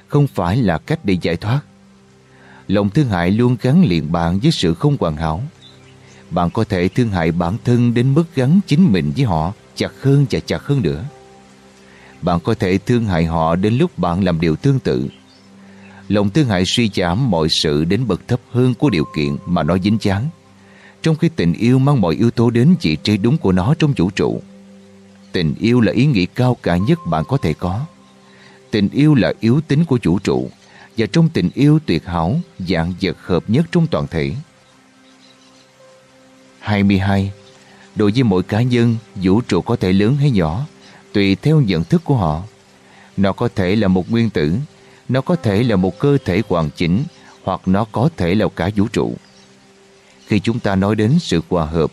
không phải là cách để giải thoát. Lòng thương hại luôn gắn liền bạn với sự không hoàn hảo. Bạn có thể thương hại bản thân đến mức gắn chính mình với họ chặt hơn và chặt hơn nữa. Bạn có thể thương hại họ đến lúc bạn làm điều tương tự. Lòng thương hại suy giảm mọi sự đến bậc thấp hơn của điều kiện mà nó dính chán. Trong khi tình yêu mang mọi yếu tố đến vị trí đúng của nó trong vũ trụ. Tình yêu là ý nghĩa cao cả nhất bạn có thể có. Tình yêu là yếu tính của vũ trụ và trong tình yêu tuyệt hảo dạng vật hợp nhất trong toàn thể. 22. Đối với mỗi cá nhân, vũ trụ có thể lớn hay nhỏ, tùy theo nhận thức của họ. Nó có thể là một nguyên tử, nó có thể là một cơ thể hoàn chỉnh, hoặc nó có thể là cả vũ trụ. Khi chúng ta nói đến sự hòa hợp,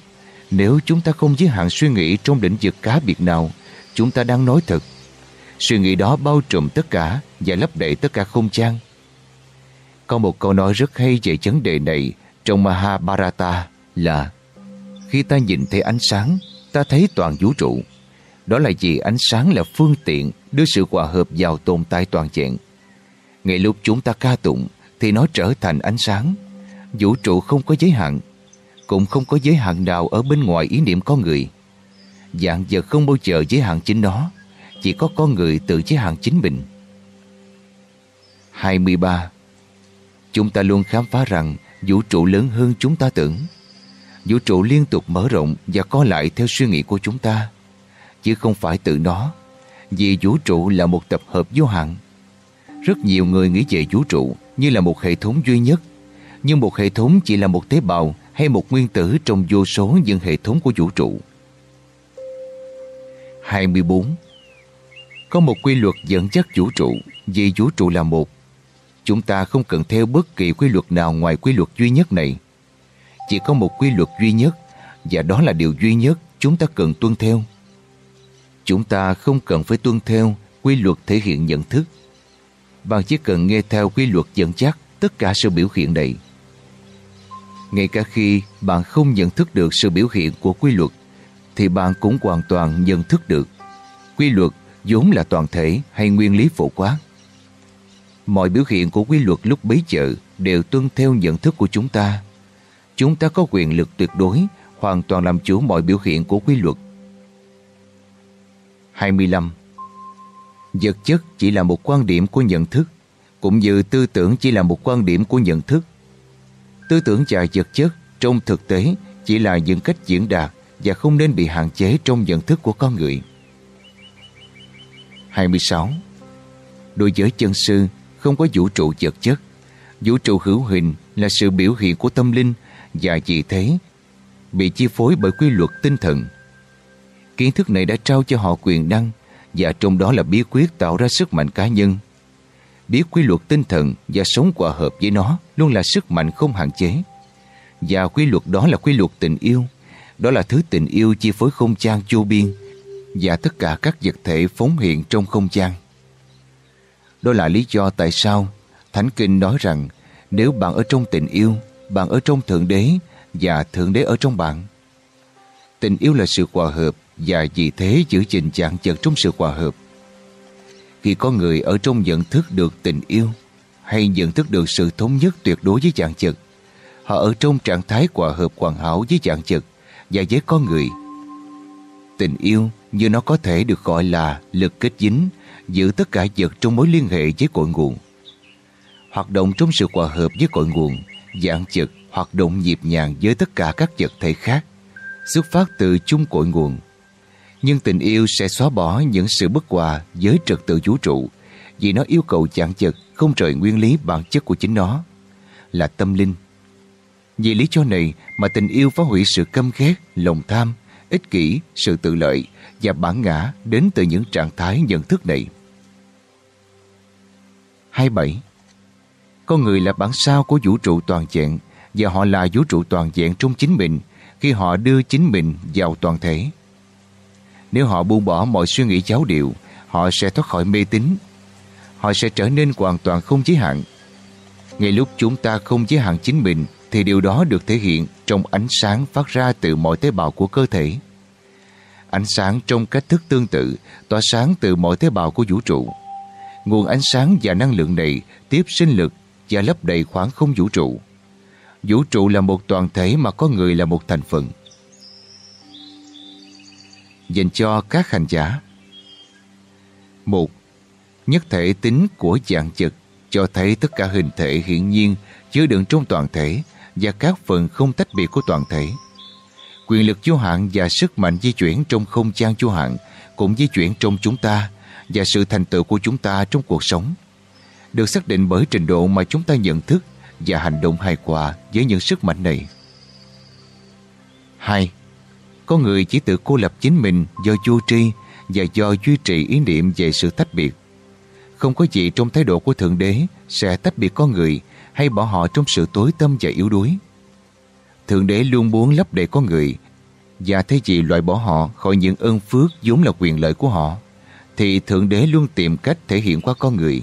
nếu chúng ta không giới hạn suy nghĩ trong lĩnh vực cá biệt nào, chúng ta đang nói thật. Suy nghĩ đó bao trùm tất cả và lấp đầy tất cả không gian. Có một câu nói rất hay về vấn đề này trong Mahabharata là Khi ta nhìn thấy ánh sáng, ta thấy toàn vũ trụ. Đó là vì ánh sáng là phương tiện đưa sự hòa hợp vào tồn tại toàn diện. Ngay lúc chúng ta ca tụng thì nó trở thành ánh sáng. Vũ trụ không có giới hạn, cũng không có giới hạn nào ở bên ngoài ý niệm con người. Dạng vật không bao giờ giới hạn chính nó, chỉ có con người tự giới hạn chính mình. 23. Chúng ta luôn khám phá rằng vũ trụ lớn hơn chúng ta tưởng. Vũ trụ liên tục mở rộng và co lại theo suy nghĩ của chúng ta, chứ không phải tự nó, vì vũ trụ là một tập hợp vô hạn. Rất nhiều người nghĩ về vũ trụ như là một hệ thống duy nhất, nhưng một hệ thống chỉ là một tế bào hay một nguyên tử trong vô số những hệ thống của vũ trụ. 24. Có một quy luật dẫn dắt vũ trụ, vì vũ trụ là một. Chúng ta không cần theo bất kỳ quy luật nào ngoài quy luật duy nhất này. Chỉ có một quy luật duy nhất, và đó là điều duy nhất chúng ta cần tuân theo. Chúng ta không cần phải tuân theo quy luật thể hiện nhận thức. Bạn chỉ cần nghe theo quy luật dẫn dắt tất cả sự biểu hiện này. Ngay cả khi bạn không nhận thức được sự biểu hiện của quy luật, thì bạn cũng hoàn toàn nhận thức được. Quy luật vốn là toàn thể hay nguyên lý phổ quát. Mọi biểu hiện của quy luật lúc bấy giờ đều tuân theo nhận thức của chúng ta. Chúng ta có quyền lực tuyệt đối, hoàn toàn làm chủ mọi biểu hiện của quy luật. 25. Vật chất chỉ là một quan điểm của nhận thức, cũng như tư tưởng chỉ là một quan điểm của nhận thức. Tư tưởng và vật chất trong thực tế chỉ là những cách diễn đạt và không nên bị hạn chế trong nhận thức của con người. 26. Đối với chân sư, không có vũ trụ vật chất. Vũ trụ hữu hình là sự biểu hiện của tâm linh và vì thế bị chi phối bởi quy luật tinh thần. Kiến thức này đã trao cho họ quyền năng và trong đó là bí quyết tạo ra sức mạnh cá nhân. Biết quy luật tinh thần và sống hòa hợp với nó luôn là sức mạnh không hạn chế. Và quy luật đó là quy luật tình yêu. Đó là thứ tình yêu chi phối không gian vô biên và tất cả các vật thể phóng hiện trong không gian. Đó là lý do tại sao Thánh Kinh nói rằng nếu bạn ở trong tình yêu, bạn ở trong Thượng Đế và Thượng Đế ở trong bạn. Tình yêu là sự hòa hợp và vì thế giữ gìn trạng chật trong sự hòa hợp. Khi có người ở trong nhận thức được tình yêu hay nhận thức được sự thống nhất tuyệt đối với dạng chật, họ ở trong trạng thái hòa hợp hoàn hảo với dạng chật và với con người. Tình yêu như nó có thể được gọi là lực kết dính giữ tất cả vật trong mối liên hệ với cội nguồn. Hoạt động trong sự hòa hợp với cội nguồn, dạng chật hoạt động nhịp nhàng với tất cả các vật thể khác, xuất phát từ chung cội nguồn. Nhưng tình yêu sẽ xóa bỏ những sự bất hòa với trật tự vũ trụ vì nó yêu cầu dạng chật không rời nguyên lý bản chất của chính nó, là tâm linh. Vì lý do này mà tình yêu phá hủy sự căm ghét, lòng tham, ích kỷ, sự tự lợi và bản ngã đến từ những trạng thái nhận thức này. 27. Con người là bản sao của vũ trụ toàn diện và họ là vũ trụ toàn diện trong chính mình khi họ đưa chính mình vào toàn thể. Nếu họ buông bỏ mọi suy nghĩ giáo điệu, họ sẽ thoát khỏi mê tín. Họ sẽ trở nên hoàn toàn không giới hạn. Ngay lúc chúng ta không giới hạn chính mình thì điều đó được thể hiện trong ánh sáng phát ra từ mọi tế bào của cơ thể. Ánh sáng trong cách thức tương tự tỏa sáng từ mọi tế bào của vũ trụ. Nguồn ánh sáng và năng lượng này tiếp sinh lực và lấp đầy khoảng không vũ trụ. Vũ trụ là một toàn thể mà có người là một thành phần. Dành cho các hành giả một, Nhất thể tính của dạng trực cho thấy tất cả hình thể hiển nhiên chứa đựng trong toàn thể và các phần không tách biệt của toàn thể. Quyền lực vô hạn và sức mạnh di chuyển trong không gian vô hạn cũng di chuyển trong chúng ta và sự thành tựu của chúng ta trong cuộc sống, được xác định bởi trình độ mà chúng ta nhận thức và hành động hài hòa với những sức mạnh này. 2. Có người chỉ tự cô lập chính mình do vô tri và do duy trì ý niệm về sự tách biệt. Không có gì trong thái độ của Thượng Đế sẽ tách biệt con người hay bỏ họ trong sự tối tâm và yếu đuối. Thượng Đế luôn muốn lấp đầy con người, và thay vì loại bỏ họ khỏi những ơn phước vốn là quyền lợi của họ, thì Thượng Đế luôn tìm cách thể hiện qua con người.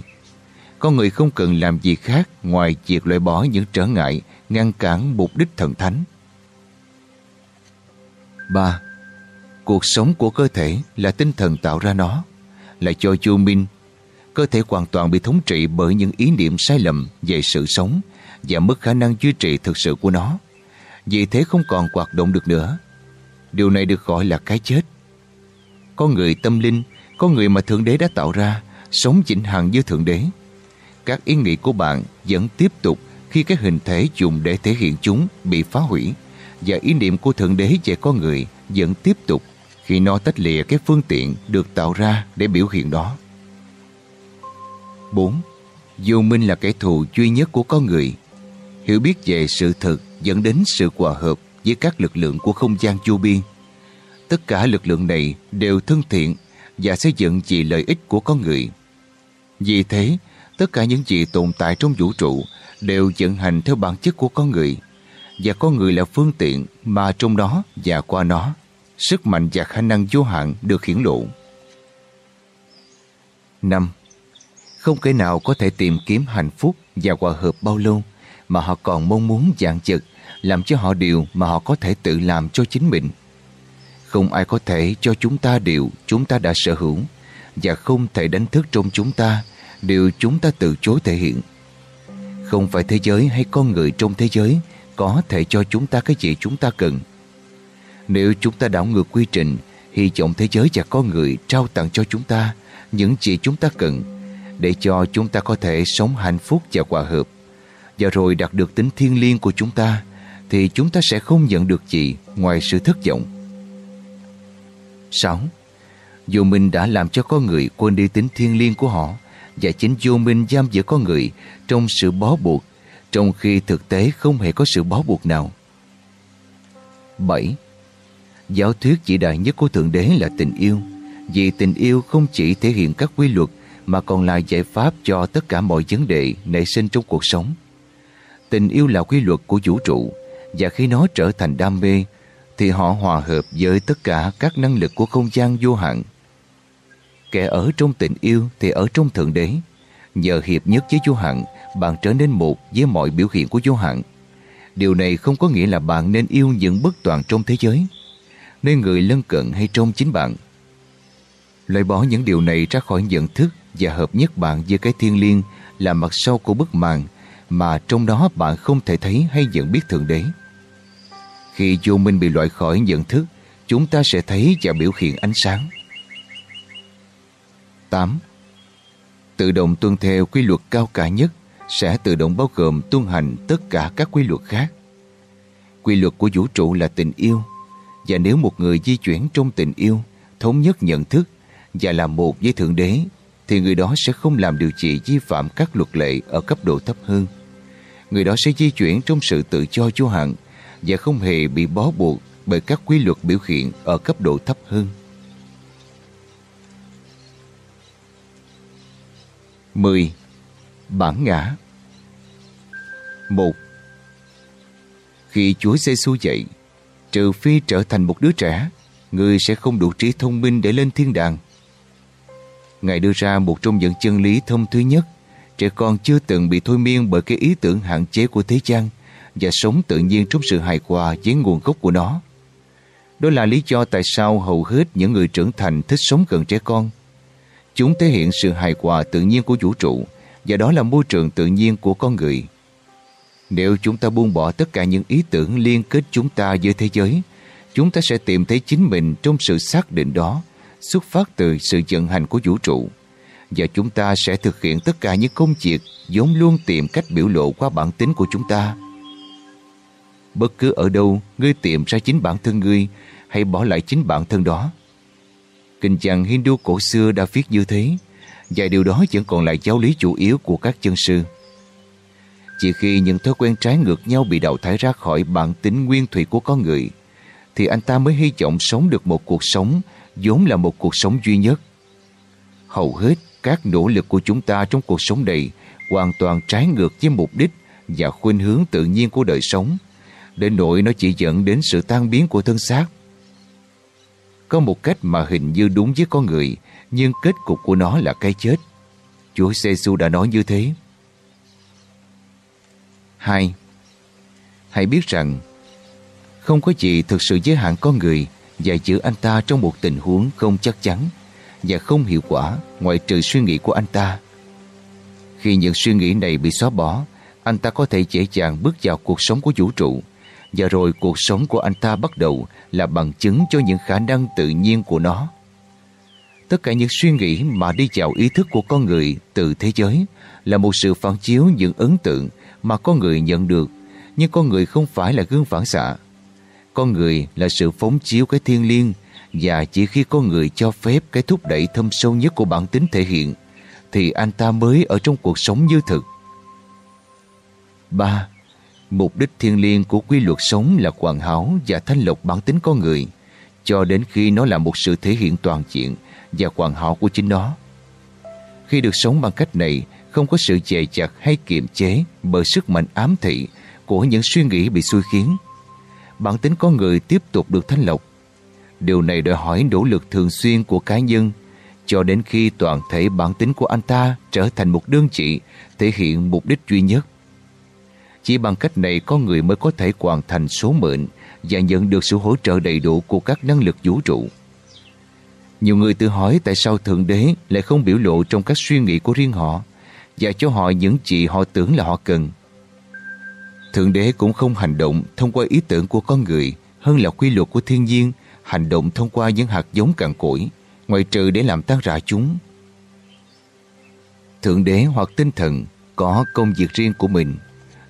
Con người không cần làm gì khác ngoài việc loại bỏ những trở ngại, ngăn cản mục đích thần thánh. 3. Cuộc sống của cơ thể là tinh thần tạo ra nó, là cho Chu Minh. Cơ thể hoàn toàn bị thống trị bởi những ý niệm sai lầm về sự sống và mất khả năng duy trì thực sự của nó. Vì thế không còn hoạt động được nữa. Điều này được gọi là cái chết. Có người tâm linh, có người mà Thượng Đế đã tạo ra, sống vĩnh hằng như Thượng Đế. Các ý nghĩ của bạn vẫn tiếp tục khi cái hình thể dùng để thể hiện chúng bị phá hủy và ý niệm của Thượng Đế về con người vẫn tiếp tục khi nó tách lìa cái phương tiện được tạo ra để biểu hiện đó. 4. Vô minh là kẻ thù duy nhất của con người. Hiểu biết về sự thật dẫn đến sự hòa hợp với các lực lượng của không gian chu biên. Tất cả lực lượng này đều thân thiện và xây dựng vì lợi ích của con người. Vì thế, tất cả những gì tồn tại trong vũ trụ đều vận hành theo bản chất của con người và con người là phương tiện mà trong đó và qua nó, sức mạnh và khả năng vô hạn được hiển lộ. 5. Không kẻ nào có thể tìm kiếm hạnh phúc và hòa hợp bao lâu mà họ còn mong muốn dạng chật làm cho họ điều mà họ có thể tự làm cho chính mình. Không ai có thể cho chúng ta điều chúng ta đã sở hữu, và không thể đánh thức trong chúng ta điều chúng ta từ chối thể hiện. Không phải thế giới hay con người trong thế giới có thể cho chúng ta cái gì chúng ta cần. Nếu chúng ta đảo ngược quy trình, hy vọng thế giới và con người trao tặng cho chúng ta những gì chúng ta cần để cho chúng ta có thể sống hạnh phúc và hòa hợp và rồi đạt được tính thiên liêng của chúng ta thì chúng ta sẽ không nhận được gì ngoài sự thất vọng. 6. Dù mình đã làm cho con người quên đi tính thiên liêng của họ và chính vô minh giam giữ con người trong sự bó buộc trong khi thực tế không hề có sự bó buộc nào. 7. Giáo thuyết chỉ đại nhất của Thượng Đế là tình yêu vì tình yêu không chỉ thể hiện các quy luật, mà còn là giải pháp cho tất cả mọi vấn đề nảy sinh trong cuộc sống. Tình yêu là quy luật của vũ trụ, và khi nó trở thành đam mê, thì họ hòa hợp với tất cả các năng lực của không gian vô hạn. Kẻ ở trong tình yêu thì ở trong Thượng Đế. Nhờ hiệp nhất với chú hạn, bạn trở nên một với mọi biểu hiện của chú hạn. Điều này không có nghĩa là bạn nên yêu những bất toàn trong thế giới, nơi người lân cận hay trong chính bạn. Loại bỏ những điều này ra khỏi nhận thức và hợp nhất bạn với cái thiên liêng là mặt sau của bức màn mà trong đó bạn không thể thấy hay nhận biết Thượng Đế. Khi vô minh bị loại khỏi nhận thức, chúng ta sẽ thấy và biểu hiện ánh sáng. 8. Tự động tuân theo quy luật cao cả nhất sẽ tự động bao gồm tuân hành tất cả các quy luật khác. Quy luật của vũ trụ là tình yêu và nếu một người di chuyển trong tình yêu, thống nhất nhận thức và làm một với Thượng Đế thì người đó sẽ không làm điều gì vi phạm các luật lệ ở cấp độ thấp hơn. Người đó sẽ di chuyển trong sự tự do vô hạn và không hề bị bó buộc bởi các quy luật biểu hiện ở cấp độ thấp hơn. 10. Bản ngã 1. Khi Chúa giê -xu dậy, trừ phi trở thành một đứa trẻ, người sẽ không đủ trí thông minh để lên thiên đàng. Ngài đưa ra một trong những chân lý thông thứ nhất, trẻ con chưa từng bị thôi miên bởi cái ý tưởng hạn chế của thế gian và sống tự nhiên trong sự hài hòa với nguồn gốc của nó. Đó là lý do tại sao hầu hết những người trưởng thành thích sống gần trẻ con. Chúng thể hiện sự hài hòa tự nhiên của vũ trụ và đó là môi trường tự nhiên của con người. Nếu chúng ta buông bỏ tất cả những ý tưởng liên kết chúng ta với thế giới, chúng ta sẽ tìm thấy chính mình trong sự xác định đó, xuất phát từ sự vận hành của vũ trụ. Và chúng ta sẽ thực hiện tất cả những công việc vốn luôn tìm cách biểu lộ qua bản tính của chúng ta. Bất cứ ở đâu, ngươi tìm ra chính bản thân ngươi hay bỏ lại chính bản thân đó. Kinh chàng Hindu cổ xưa đã viết như thế, và điều đó vẫn còn là giáo lý chủ yếu của các chân sư. Chỉ khi những thói quen trái ngược nhau bị đào thải ra khỏi bản tính nguyên thủy của con người, thì anh ta mới hy vọng sống được một cuộc sống vốn là một cuộc sống duy nhất. Hầu hết các nỗ lực của chúng ta trong cuộc sống này hoàn toàn trái ngược với mục đích và khuynh hướng tự nhiên của đời sống, đến nỗi nó chỉ dẫn đến sự tan biến của thân xác. Có một cách mà hình như đúng với con người, nhưng kết cục của nó là cái chết. Chúa giê đã nói như thế. 2. Hãy biết rằng không có gì thực sự giới hạn con người và giữ anh ta trong một tình huống không chắc chắn và không hiệu quả ngoại trừ suy nghĩ của anh ta. Khi những suy nghĩ này bị xóa bỏ, anh ta có thể dễ dàng bước vào cuộc sống của vũ trụ và rồi cuộc sống của anh ta bắt đầu là bằng chứng cho những khả năng tự nhiên của nó. Tất cả những suy nghĩ mà đi vào ý thức của con người từ thế giới là một sự phản chiếu những ấn tượng mà con người nhận được, nhưng con người không phải là gương phản xạ. Con người là sự phóng chiếu cái thiên liêng và chỉ khi con người cho phép cái thúc đẩy thâm sâu nhất của bản tính thể hiện thì anh ta mới ở trong cuộc sống như thực. 3. Mục đích thiên liêng của quy luật sống là hoàn hảo và thanh lọc bản tính con người cho đến khi nó là một sự thể hiện toàn diện và hoàn hảo của chính nó. Khi được sống bằng cách này, không có sự dè chặt hay kiềm chế bởi sức mạnh ám thị của những suy nghĩ bị xui khiến. Bản tính con người tiếp tục được thanh lọc. Điều này đòi hỏi nỗ lực thường xuyên của cá nhân cho đến khi toàn thể bản tính của anh ta trở thành một đơn trị thể hiện mục đích duy nhất. Chỉ bằng cách này con người mới có thể hoàn thành số mệnh và nhận được sự hỗ trợ đầy đủ của các năng lực vũ trụ. Nhiều người tự hỏi tại sao Thượng Đế lại không biểu lộ trong các suy nghĩ của riêng họ và cho họ những gì họ tưởng là họ cần. Thượng Đế cũng không hành động thông qua ý tưởng của con người hơn là quy luật của thiên nhiên hành động thông qua những hạt giống cằn cỗi ngoại trừ để làm tan rã chúng. Thượng Đế hoặc tinh thần có công việc riêng của mình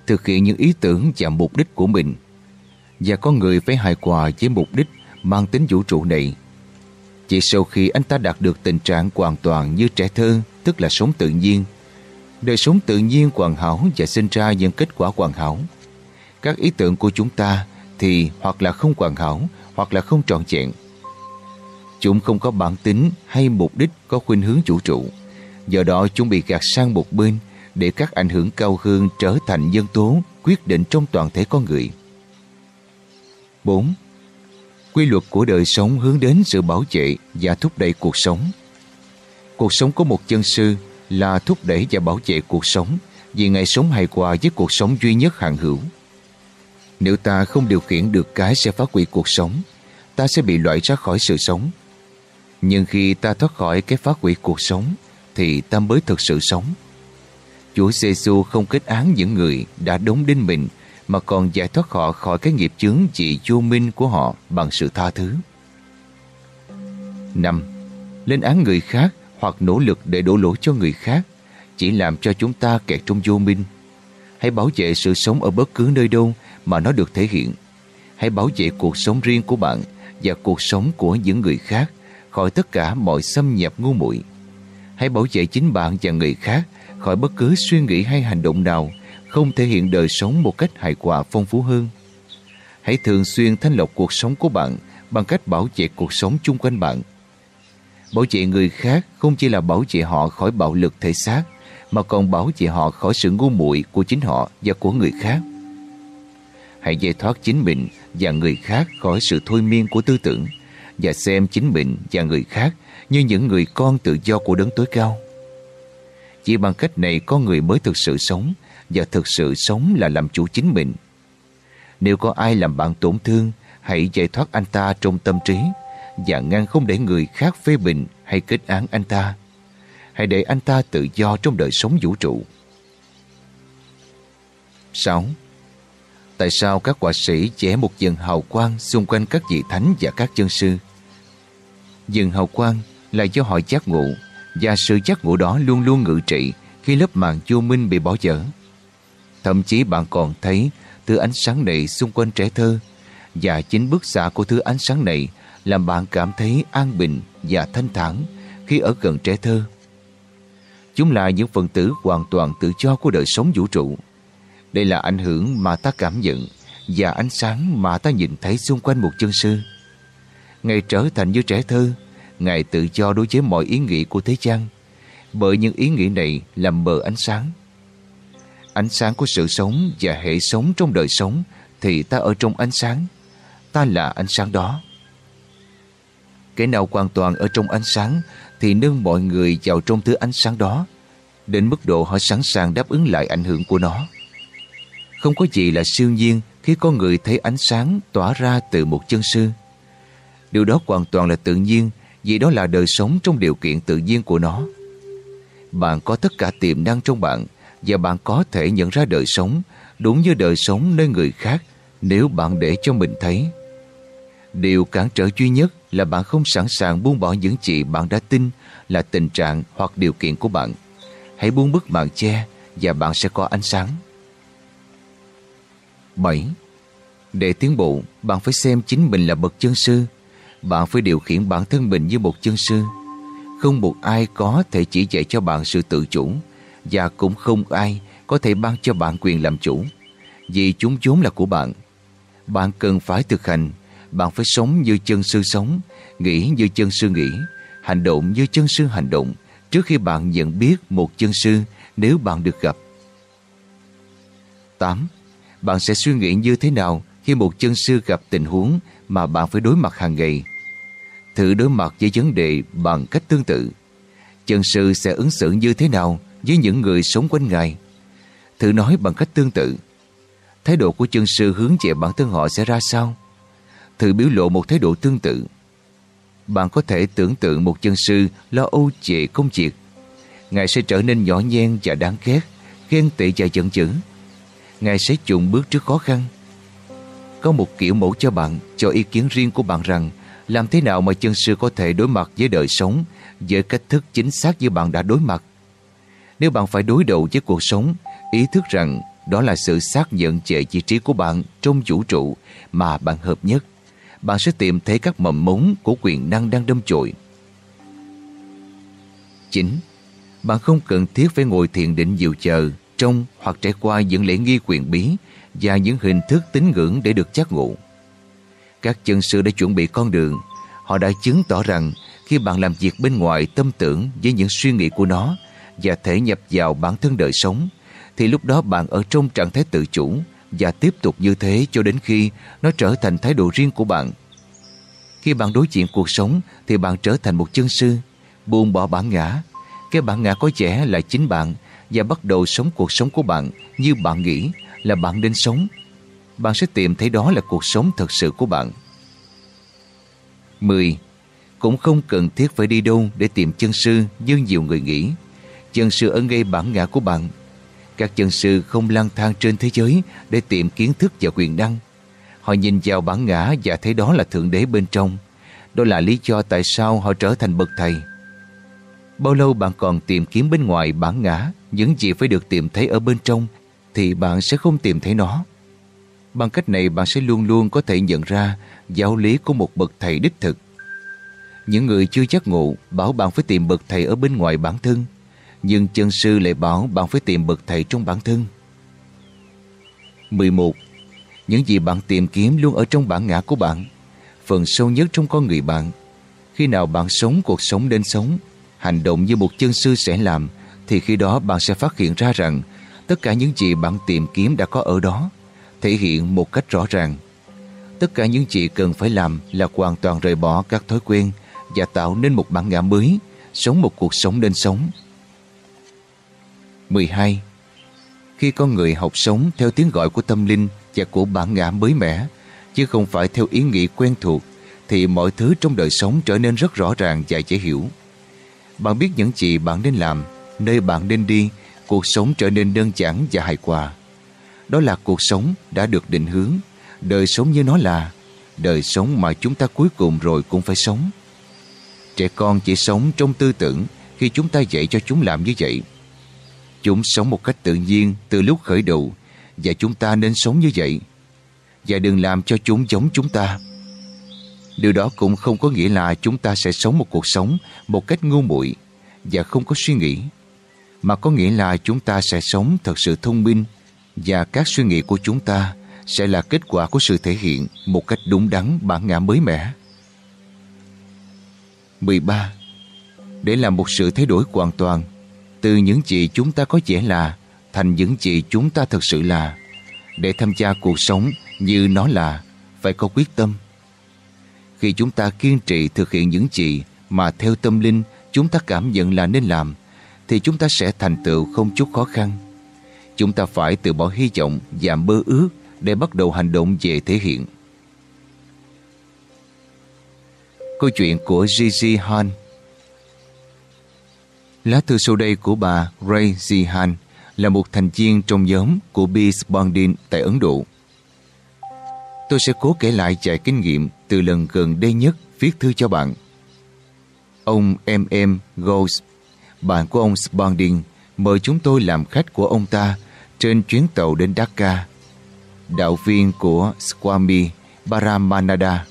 thực hiện những ý tưởng và mục đích của mình và con người phải hài hòa với mục đích mang tính vũ trụ này. Chỉ sau khi anh ta đạt được tình trạng hoàn toàn như trẻ thơ, tức là sống tự nhiên, đời sống tự nhiên hoàn hảo và sinh ra những kết quả hoàn hảo. Các ý tưởng của chúng ta thì hoặc là không hoàn hảo hoặc là không trọn vẹn. Chúng không có bản tính hay mục đích có khuynh hướng vũ trụ. Do đó chúng bị gạt sang một bên để các ảnh hưởng cao hơn trở thành nhân tố quyết định trong toàn thể con người. 4. Quy luật của đời sống hướng đến sự bảo vệ và thúc đẩy cuộc sống. Cuộc sống có một chân sư là thúc đẩy và bảo vệ cuộc sống vì ngày sống hài hòa với cuộc sống duy nhất hạn hữu. Nếu ta không điều khiển được cái sẽ phá hủy cuộc sống, ta sẽ bị loại ra khỏi sự sống. Nhưng khi ta thoát khỏi cái phá hủy cuộc sống, thì ta mới thực sự sống. Chúa giê không kết án những người đã đóng đinh mình, mà còn giải thoát họ khỏi cái nghiệp chướng trị vô minh của họ bằng sự tha thứ. 5. Lên án người khác hoặc nỗ lực để đổ lỗi cho người khác chỉ làm cho chúng ta kẹt trong vô minh. Hãy bảo vệ sự sống ở bất cứ nơi đâu mà nó được thể hiện. Hãy bảo vệ cuộc sống riêng của bạn và cuộc sống của những người khác khỏi tất cả mọi xâm nhập ngu muội. Hãy bảo vệ chính bạn và người khác khỏi bất cứ suy nghĩ hay hành động nào không thể hiện đời sống một cách hài hòa phong phú hơn. Hãy thường xuyên thanh lọc cuộc sống của bạn bằng cách bảo vệ cuộc sống chung quanh bạn. Bảo vệ người khác không chỉ là bảo vệ họ khỏi bạo lực thể xác, mà còn bảo vệ họ khỏi sự ngu muội của chính họ và của người khác. Hãy giải thoát chính mình và người khác khỏi sự thôi miên của tư tưởng và xem chính mình và người khác như những người con tự do của đấng tối cao. Chỉ bằng cách này con người mới thực sự sống và thực sự sống là làm chủ chính mình. Nếu có ai làm bạn tổn thương, hãy giải thoát anh ta trong tâm trí và ngăn không để người khác phê bình hay kết án anh ta. Hãy để anh ta tự do trong đời sống vũ trụ. 6. Tại sao các họa sĩ vẽ một dần hào quang xung quanh các vị thánh và các chân sư? Dần hào quang là do họ giác ngộ và sự giác ngộ đó luôn luôn ngự trị khi lớp màn vô minh bị bỏ dở. Thậm chí bạn còn thấy thứ ánh sáng này xung quanh trẻ thơ và chính bức xạ của thứ ánh sáng này làm bạn cảm thấy an bình và thanh thản khi ở gần trẻ thơ. Chúng là những phần tử hoàn toàn tự do của đời sống vũ trụ. Đây là ảnh hưởng mà ta cảm nhận và ánh sáng mà ta nhìn thấy xung quanh một chân sư. ngày trở thành như trẻ thơ, Ngài tự do đối với mọi ý nghĩ của thế gian, bởi những ý nghĩ này làm mờ ánh sáng. Ánh sáng của sự sống và hệ sống trong đời sống thì ta ở trong ánh sáng. Ta là ánh sáng đó. Cái nào hoàn toàn ở trong ánh sáng thì nâng mọi người vào trong thứ ánh sáng đó đến mức độ họ sẵn sàng đáp ứng lại ảnh hưởng của nó. Không có gì là siêu nhiên khi con người thấy ánh sáng tỏa ra từ một chân sư. Điều đó hoàn toàn là tự nhiên vì đó là đời sống trong điều kiện tự nhiên của nó. Bạn có tất cả tiềm năng trong bạn và bạn có thể nhận ra đời sống đúng như đời sống nơi người khác nếu bạn để cho mình thấy. Điều cản trở duy nhất là bạn không sẵn sàng buông bỏ những gì bạn đã tin là tình trạng hoặc điều kiện của bạn. Hãy buông bức màn che và bạn sẽ có ánh sáng. 7. Để tiến bộ, bạn phải xem chính mình là bậc chân sư. Bạn phải điều khiển bản thân mình như một chân sư. Không một ai có thể chỉ dạy cho bạn sự tự chủ và cũng không ai có thể ban cho bạn quyền làm chủ vì chúng vốn là của bạn. Bạn cần phải thực hành, bạn phải sống như chân sư sống, nghĩ như chân sư nghĩ, hành động như chân sư hành động trước khi bạn nhận biết một chân sư nếu bạn được gặp. 8 bạn sẽ suy nghĩ như thế nào khi một chân sư gặp tình huống mà bạn phải đối mặt hàng ngày. Thử đối mặt với vấn đề bằng cách tương tự. Chân sư sẽ ứng xử như thế nào với những người sống quanh ngài. Thử nói bằng cách tương tự. thái độ của chân sư hướng về bản thân họ sẽ ra sao? Thử biểu lộ một thái độ tương tự. Bạn có thể tưởng tượng một chân sư lo âu trệ công việc. Ngài sẽ trở nên nhỏ nhen và đáng ghét, ghen tị và giận dữ. Ngài sẽ chùn bước trước khó khăn. Có một kiểu mẫu cho bạn, cho ý kiến riêng của bạn rằng làm thế nào mà chân sư có thể đối mặt với đời sống với cách thức chính xác như bạn đã đối mặt. Nếu bạn phải đối đầu với cuộc sống, ý thức rằng đó là sự xác nhận về vị trí của bạn trong vũ trụ mà bạn hợp nhất. Bạn sẽ tìm thấy các mầm mống của quyền năng đang đâm chồi. 9. Bạn không cần thiết phải ngồi thiền định nhiều chờ, trong hoặc trải qua những lễ nghi quyền bí và những hình thức tín ngưỡng để được giác ngộ. Các chân sư đã chuẩn bị con đường. Họ đã chứng tỏ rằng khi bạn làm việc bên ngoài tâm tưởng với những suy nghĩ của nó và thể nhập vào bản thân đời sống, thì lúc đó bạn ở trong trạng thái tự chủ và tiếp tục như thế cho đến khi nó trở thành thái độ riêng của bạn. Khi bạn đối diện cuộc sống thì bạn trở thành một chân sư, buông bỏ bản ngã. Cái bản ngã có vẻ là chính bạn và bắt đầu sống cuộc sống của bạn như bạn nghĩ là bạn nên sống. Bạn sẽ tìm thấy đó là cuộc sống thật sự của bạn. 10. Cũng không cần thiết phải đi đâu để tìm chân sư như nhiều người nghĩ. Chân sư ở ngay bản ngã của bạn các chân sư không lang thang trên thế giới để tìm kiến thức và quyền năng. Họ nhìn vào bản ngã và thấy đó là Thượng Đế bên trong. Đó là lý do tại sao họ trở thành bậc thầy. Bao lâu bạn còn tìm kiếm bên ngoài bản ngã, những gì phải được tìm thấy ở bên trong, thì bạn sẽ không tìm thấy nó. Bằng cách này bạn sẽ luôn luôn có thể nhận ra giáo lý của một bậc thầy đích thực. Những người chưa giác ngộ bảo bạn phải tìm bậc thầy ở bên ngoài bản thân, nhưng chân sư lại bảo bạn phải tìm bậc thầy trong bản thân. 11. Những gì bạn tìm kiếm luôn ở trong bản ngã của bạn, phần sâu nhất trong con người bạn. Khi nào bạn sống cuộc sống nên sống, hành động như một chân sư sẽ làm, thì khi đó bạn sẽ phát hiện ra rằng tất cả những gì bạn tìm kiếm đã có ở đó, thể hiện một cách rõ ràng. Tất cả những gì cần phải làm là hoàn toàn rời bỏ các thói quen và tạo nên một bản ngã mới, sống một cuộc sống nên sống. 12. Khi con người học sống theo tiếng gọi của tâm linh và của bản ngã mới mẻ, chứ không phải theo ý nghĩ quen thuộc, thì mọi thứ trong đời sống trở nên rất rõ ràng và dễ hiểu. Bạn biết những gì bạn nên làm, nơi bạn nên đi, cuộc sống trở nên đơn giản và hài hòa. Đó là cuộc sống đã được định hướng, đời sống như nó là, đời sống mà chúng ta cuối cùng rồi cũng phải sống. Trẻ con chỉ sống trong tư tưởng khi chúng ta dạy cho chúng làm như vậy. Chúng sống một cách tự nhiên từ lúc khởi đầu và chúng ta nên sống như vậy. Và đừng làm cho chúng giống chúng ta. Điều đó cũng không có nghĩa là chúng ta sẽ sống một cuộc sống một cách ngu muội và không có suy nghĩ. Mà có nghĩa là chúng ta sẽ sống thật sự thông minh và các suy nghĩ của chúng ta sẽ là kết quả của sự thể hiện một cách đúng đắn bản ngã mới mẻ. 13. Để làm một sự thay đổi hoàn toàn từ những gì chúng ta có vẻ là thành những gì chúng ta thực sự là. Để tham gia cuộc sống như nó là, phải có quyết tâm. Khi chúng ta kiên trì thực hiện những gì mà theo tâm linh chúng ta cảm nhận là nên làm, thì chúng ta sẽ thành tựu không chút khó khăn. Chúng ta phải từ bỏ hy vọng và mơ ước để bắt đầu hành động về thể hiện. Câu chuyện của Gigi Han Lá thư sau đây của bà Ray Zihan là một thành viên trong nhóm của Bees Bonding tại Ấn Độ. Tôi sẽ cố kể lại vài kinh nghiệm từ lần gần đây nhất viết thư cho bạn. Ông M.M. Ghost, bạn của ông Sponding, mời chúng tôi làm khách của ông ta trên chuyến tàu đến Dhaka. Đạo viên của Swami Paramananda.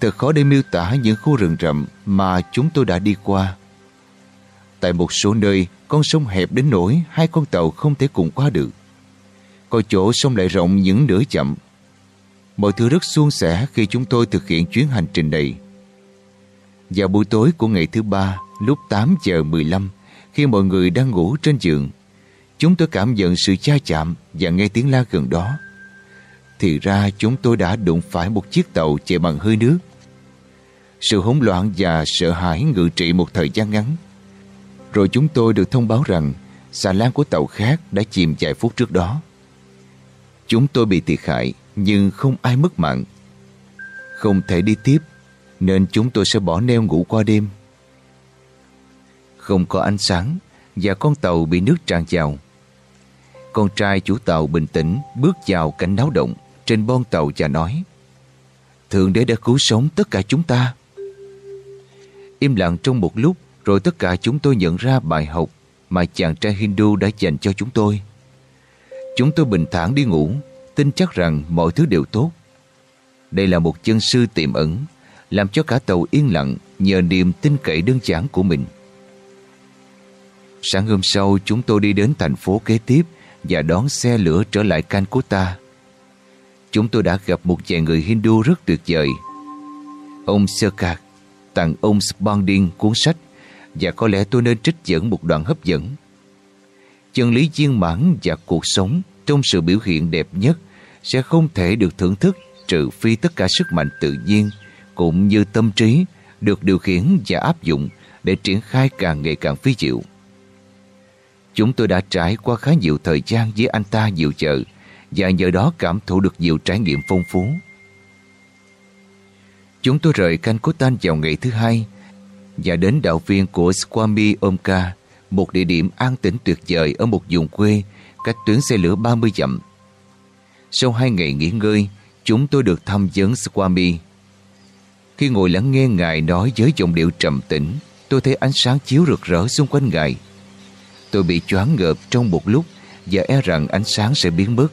Thật khó để miêu tả những khu rừng rậm mà chúng tôi đã đi qua. Tại một số nơi, con sông hẹp đến nỗi hai con tàu không thể cùng qua được. Có chỗ sông lại rộng những nửa chậm. Mọi thứ rất suôn sẻ khi chúng tôi thực hiện chuyến hành trình này. Vào buổi tối của ngày thứ ba, lúc 8 giờ 15, khi mọi người đang ngủ trên giường, chúng tôi cảm nhận sự cha chạm và nghe tiếng la gần đó. Thì ra chúng tôi đã đụng phải một chiếc tàu chạy bằng hơi nước. Sự hỗn loạn và sợ hãi ngự trị một thời gian ngắn. Rồi chúng tôi được thông báo rằng xà lan của tàu khác đã chìm vài phút trước đó. Chúng tôi bị thiệt hại nhưng không ai mất mạng. Không thể đi tiếp nên chúng tôi sẽ bỏ neo ngủ qua đêm. Không có ánh sáng và con tàu bị nước tràn vào. Con trai chủ tàu bình tĩnh bước vào cảnh náo động trên bon tàu và nói Thượng đế đã cứu sống tất cả chúng ta. Im lặng trong một lúc rồi tất cả chúng tôi nhận ra bài học mà chàng trai Hindu đã dành cho chúng tôi. Chúng tôi bình thản đi ngủ, tin chắc rằng mọi thứ đều tốt. Đây là một chân sư tiềm ẩn, làm cho cả tàu yên lặng nhờ niềm tin cậy đơn giản của mình. Sáng hôm sau, chúng tôi đi đến thành phố kế tiếp và đón xe lửa trở lại Calcutta. Chúng tôi đã gặp một vài người Hindu rất tuyệt vời. Ông Sarkar, tặng ông Sponding cuốn sách và có lẽ tôi nên trích dẫn một đoạn hấp dẫn. Chân lý viên mãn và cuộc sống trong sự biểu hiện đẹp nhất sẽ không thể được thưởng thức trừ phi tất cả sức mạnh tự nhiên cũng như tâm trí được điều khiển và áp dụng để triển khai càng ngày càng phi diệu. Chúng tôi đã trải qua khá nhiều thời gian với anh ta nhiều chợ và nhờ đó cảm thụ được nhiều trải nghiệm phong phú. Chúng tôi rời Calcutta vào ngày thứ hai và đến đạo viên của Swami Omka, một địa điểm an tĩnh tuyệt vời ở một vùng quê cách tuyến xe lửa 30 dặm. Sau hai ngày nghỉ ngơi, chúng tôi được thăm vấn Swami. Khi ngồi lắng nghe Ngài nói với giọng điệu trầm tĩnh, tôi thấy ánh sáng chiếu rực rỡ xung quanh Ngài. Tôi bị choáng ngợp trong một lúc và e rằng ánh sáng sẽ biến mất,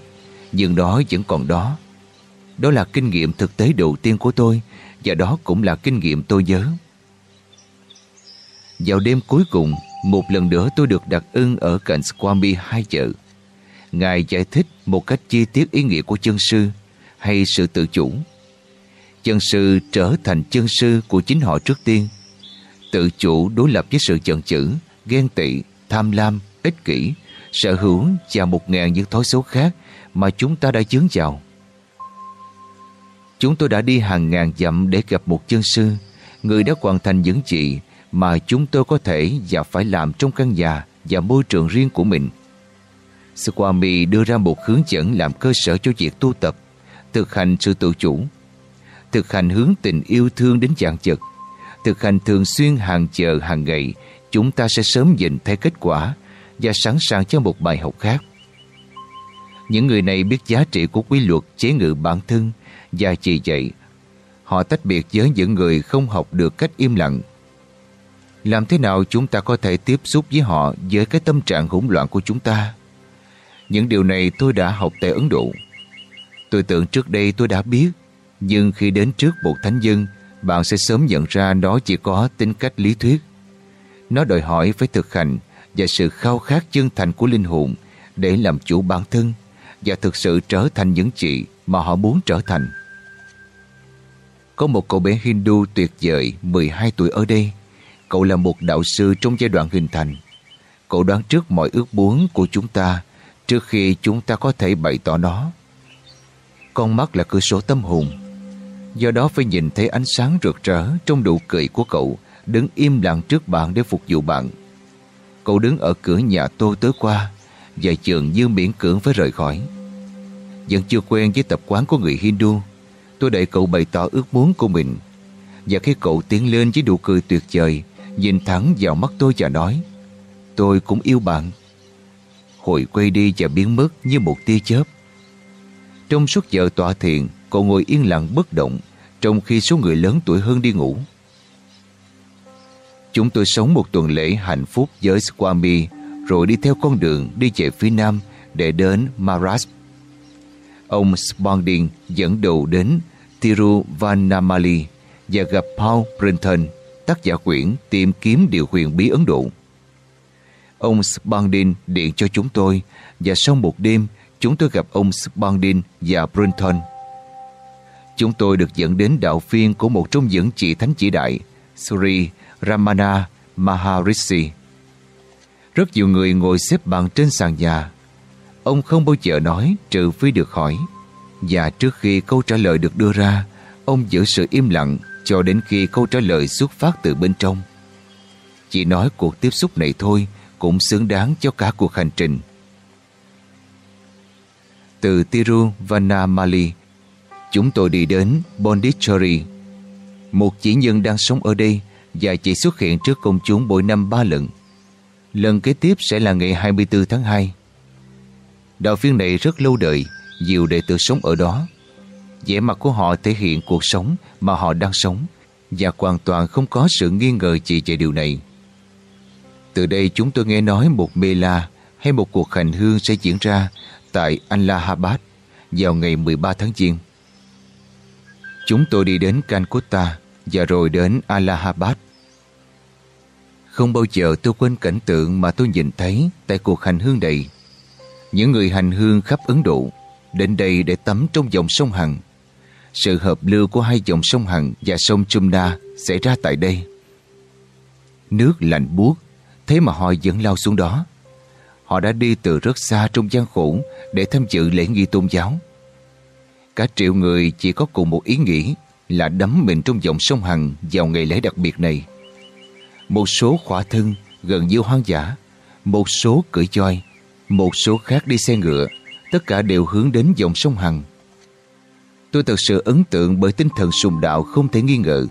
nhưng đó vẫn còn đó. Đó là kinh nghiệm thực tế đầu tiên của tôi và đó cũng là kinh nghiệm tôi nhớ. Vào đêm cuối cùng, một lần nữa tôi được đặt ưng ở cạnh Swami hai chợ. Ngài giải thích một cách chi tiết ý nghĩa của chân sư hay sự tự chủ. Chân sư trở thành chân sư của chính họ trước tiên. Tự chủ đối lập với sự chần chữ, ghen tị, tham lam, ích kỷ, sở hữu và một ngàn những thói xấu khác mà chúng ta đã chướng vào. Chúng tôi đã đi hàng ngàn dặm để gặp một chân sư, người đã hoàn thành những gì mà chúng tôi có thể và phải làm trong căn nhà và môi trường riêng của mình. Swami đưa ra một hướng dẫn làm cơ sở cho việc tu tập, thực hành sự tự chủ, thực hành hướng tình yêu thương đến dạng chật, thực hành thường xuyên hàng giờ hàng ngày, chúng ta sẽ sớm nhìn thấy kết quả và sẵn sàng cho một bài học khác. Những người này biết giá trị của quy luật chế ngự bản thân và chỉ vậy, họ tách biệt với những người không học được cách im lặng. Làm thế nào chúng ta có thể tiếp xúc với họ với cái tâm trạng hỗn loạn của chúng ta? Những điều này tôi đã học tại Ấn Độ. Tôi tưởng trước đây tôi đã biết, nhưng khi đến trước một thánh dân, bạn sẽ sớm nhận ra nó chỉ có tính cách lý thuyết. Nó đòi hỏi phải thực hành và sự khao khát chân thành của linh hồn để làm chủ bản thân và thực sự trở thành những chị mà họ muốn trở thành. Có một cậu bé Hindu tuyệt vời 12 tuổi ở đây. Cậu là một đạo sư trong giai đoạn hình thành. Cậu đoán trước mọi ước muốn của chúng ta trước khi chúng ta có thể bày tỏ nó. Con mắt là cửa sổ tâm hồn. Do đó phải nhìn thấy ánh sáng rực rỡ trong nụ cười của cậu đứng im lặng trước bạn để phục vụ bạn. Cậu đứng ở cửa nhà tôi tới qua và trường như miễn cưỡng phải rời khỏi. Vẫn chưa quen với tập quán của người Hindu, Tôi đợi cậu bày tỏ ước muốn của mình Và khi cậu tiến lên với nụ cười tuyệt vời, Nhìn thẳng vào mắt tôi và nói, Tôi cũng yêu bạn Hồi quay đi và biến mất như một tia chớp Trong suốt giờ tọa thiền, Cậu ngồi yên lặng bất động, Trong khi số người lớn tuổi hơn đi ngủ Chúng tôi sống một tuần lễ hạnh phúc với Swami, Rồi đi theo con đường đi về phía nam Để đến Maharashtra Ông Spalding dẫn đầu đến Tiruvannamalai và gặp Paul brinton tác giả quyển Tìm kiếm điều huyền bí Ấn Độ. Ông Spalding điện cho chúng tôi và sau một đêm, chúng tôi gặp ông Spalding và brinton Chúng tôi được dẫn đến đạo phiên của một trong những chị thánh chỉ đại suri Ramana Maharishi. Rất nhiều người ngồi xếp bằng trên sàn nhà Ông không bao giờ nói trừ phi được hỏi. Và trước khi câu trả lời được đưa ra, ông giữ sự im lặng cho đến khi câu trả lời xuất phát từ bên trong. Chỉ nói cuộc tiếp xúc này thôi cũng xứng đáng cho cả cuộc hành trình. từ Tiruvannamalai, chúng tôi đi đến Bondichori. Một chỉ nhân đang sống ở đây và chỉ xuất hiện trước công chúng mỗi năm ba lần. Lần kế tiếp sẽ là ngày 24 tháng 2. Đạo phiên này rất lâu đời, nhiều đệ tử sống ở đó. vẻ mặt của họ thể hiện cuộc sống mà họ đang sống và hoàn toàn không có sự nghi ngờ gì về điều này. Từ đây chúng tôi nghe nói một mê la hay một cuộc hành hương sẽ diễn ra tại Allahabad vào ngày 13 tháng Giêng. Chúng tôi đi đến Calcutta và rồi đến Allahabad. Không bao giờ tôi quên cảnh tượng mà tôi nhìn thấy tại cuộc hành hương này. Những người hành hương khắp Ấn Độ đến đây để tắm trong dòng sông Hằng. Sự hợp lưu của hai dòng sông Hằng và sông Chumna xảy ra tại đây. Nước lạnh buốt, thế mà họ vẫn lao xuống đó. Họ đã đi từ rất xa trong gian khổ để tham dự lễ nghi tôn giáo. Cả triệu người chỉ có cùng một ý nghĩ là đắm mình trong dòng sông Hằng vào ngày lễ đặc biệt này. Một số khỏa thân gần như hoang dã, một số cưỡi choi, một số khác đi xe ngựa, tất cả đều hướng đến dòng sông Hằng. Tôi thật sự ấn tượng bởi tinh thần sùng đạo không thể nghi ngờ.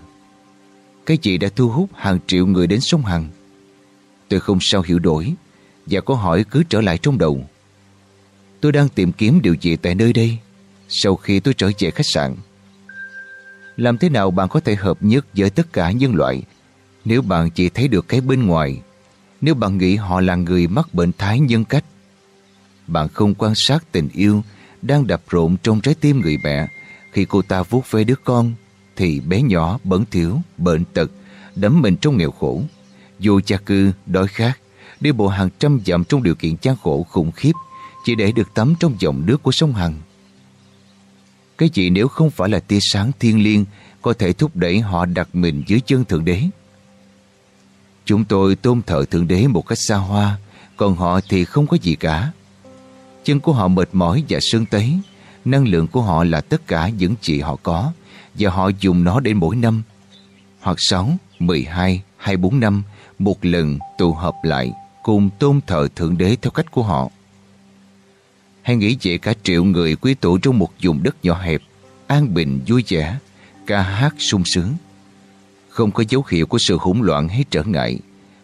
Cái gì đã thu hút hàng triệu người đến sông Hằng. Tôi không sao hiểu đổi và câu hỏi cứ trở lại trong đầu. Tôi đang tìm kiếm điều gì tại nơi đây sau khi tôi trở về khách sạn. Làm thế nào bạn có thể hợp nhất với tất cả nhân loại nếu bạn chỉ thấy được cái bên ngoài, nếu bạn nghĩ họ là người mắc bệnh thái nhân cách? Bạn không quan sát tình yêu đang đập rộn trong trái tim người mẹ khi cô ta vuốt ve đứa con thì bé nhỏ, bẩn thiếu, bệnh tật, đắm mình trong nghèo khổ. Dù cha cư, đói khát, đi bộ hàng trăm dặm trong điều kiện gian khổ khủng khiếp chỉ để được tắm trong dòng nước của sông Hằng. Cái gì nếu không phải là tia sáng thiên liêng có thể thúc đẩy họ đặt mình dưới chân Thượng Đế? Chúng tôi tôn thờ Thượng Đế một cách xa hoa, còn họ thì không có gì cả. Chân của họ mệt mỏi và sưng tấy, năng lượng của họ là tất cả những gì họ có và họ dùng nó đến mỗi năm hoặc 6, 12 hay 4 năm một lần tụ hợp lại cùng tôn thờ Thượng Đế theo cách của họ. Hãy nghĩ về cả triệu người quy tụ trong một vùng đất nhỏ hẹp, an bình vui vẻ, ca hát sung sướng. Không có dấu hiệu của sự hỗn loạn hay trở ngại.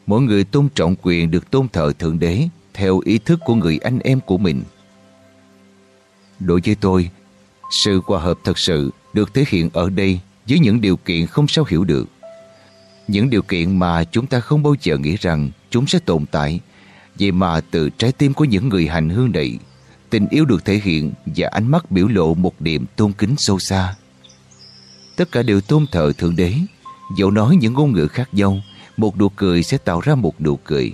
Mỗi người tôn trọng quyền được tôn thờ Thượng Đế theo ý thức của người anh em của mình. Đối với tôi, sự hòa hợp thật sự được thể hiện ở đây với những điều kiện không sao hiểu được. Những điều kiện mà chúng ta không bao giờ nghĩ rằng chúng sẽ tồn tại. Vậy mà từ trái tim của những người hành hương này, tình yêu được thể hiện và ánh mắt biểu lộ một niềm tôn kính sâu xa. Tất cả đều tôn thờ Thượng Đế. Dẫu nói những ngôn ngữ khác nhau, một nụ cười sẽ tạo ra một nụ cười.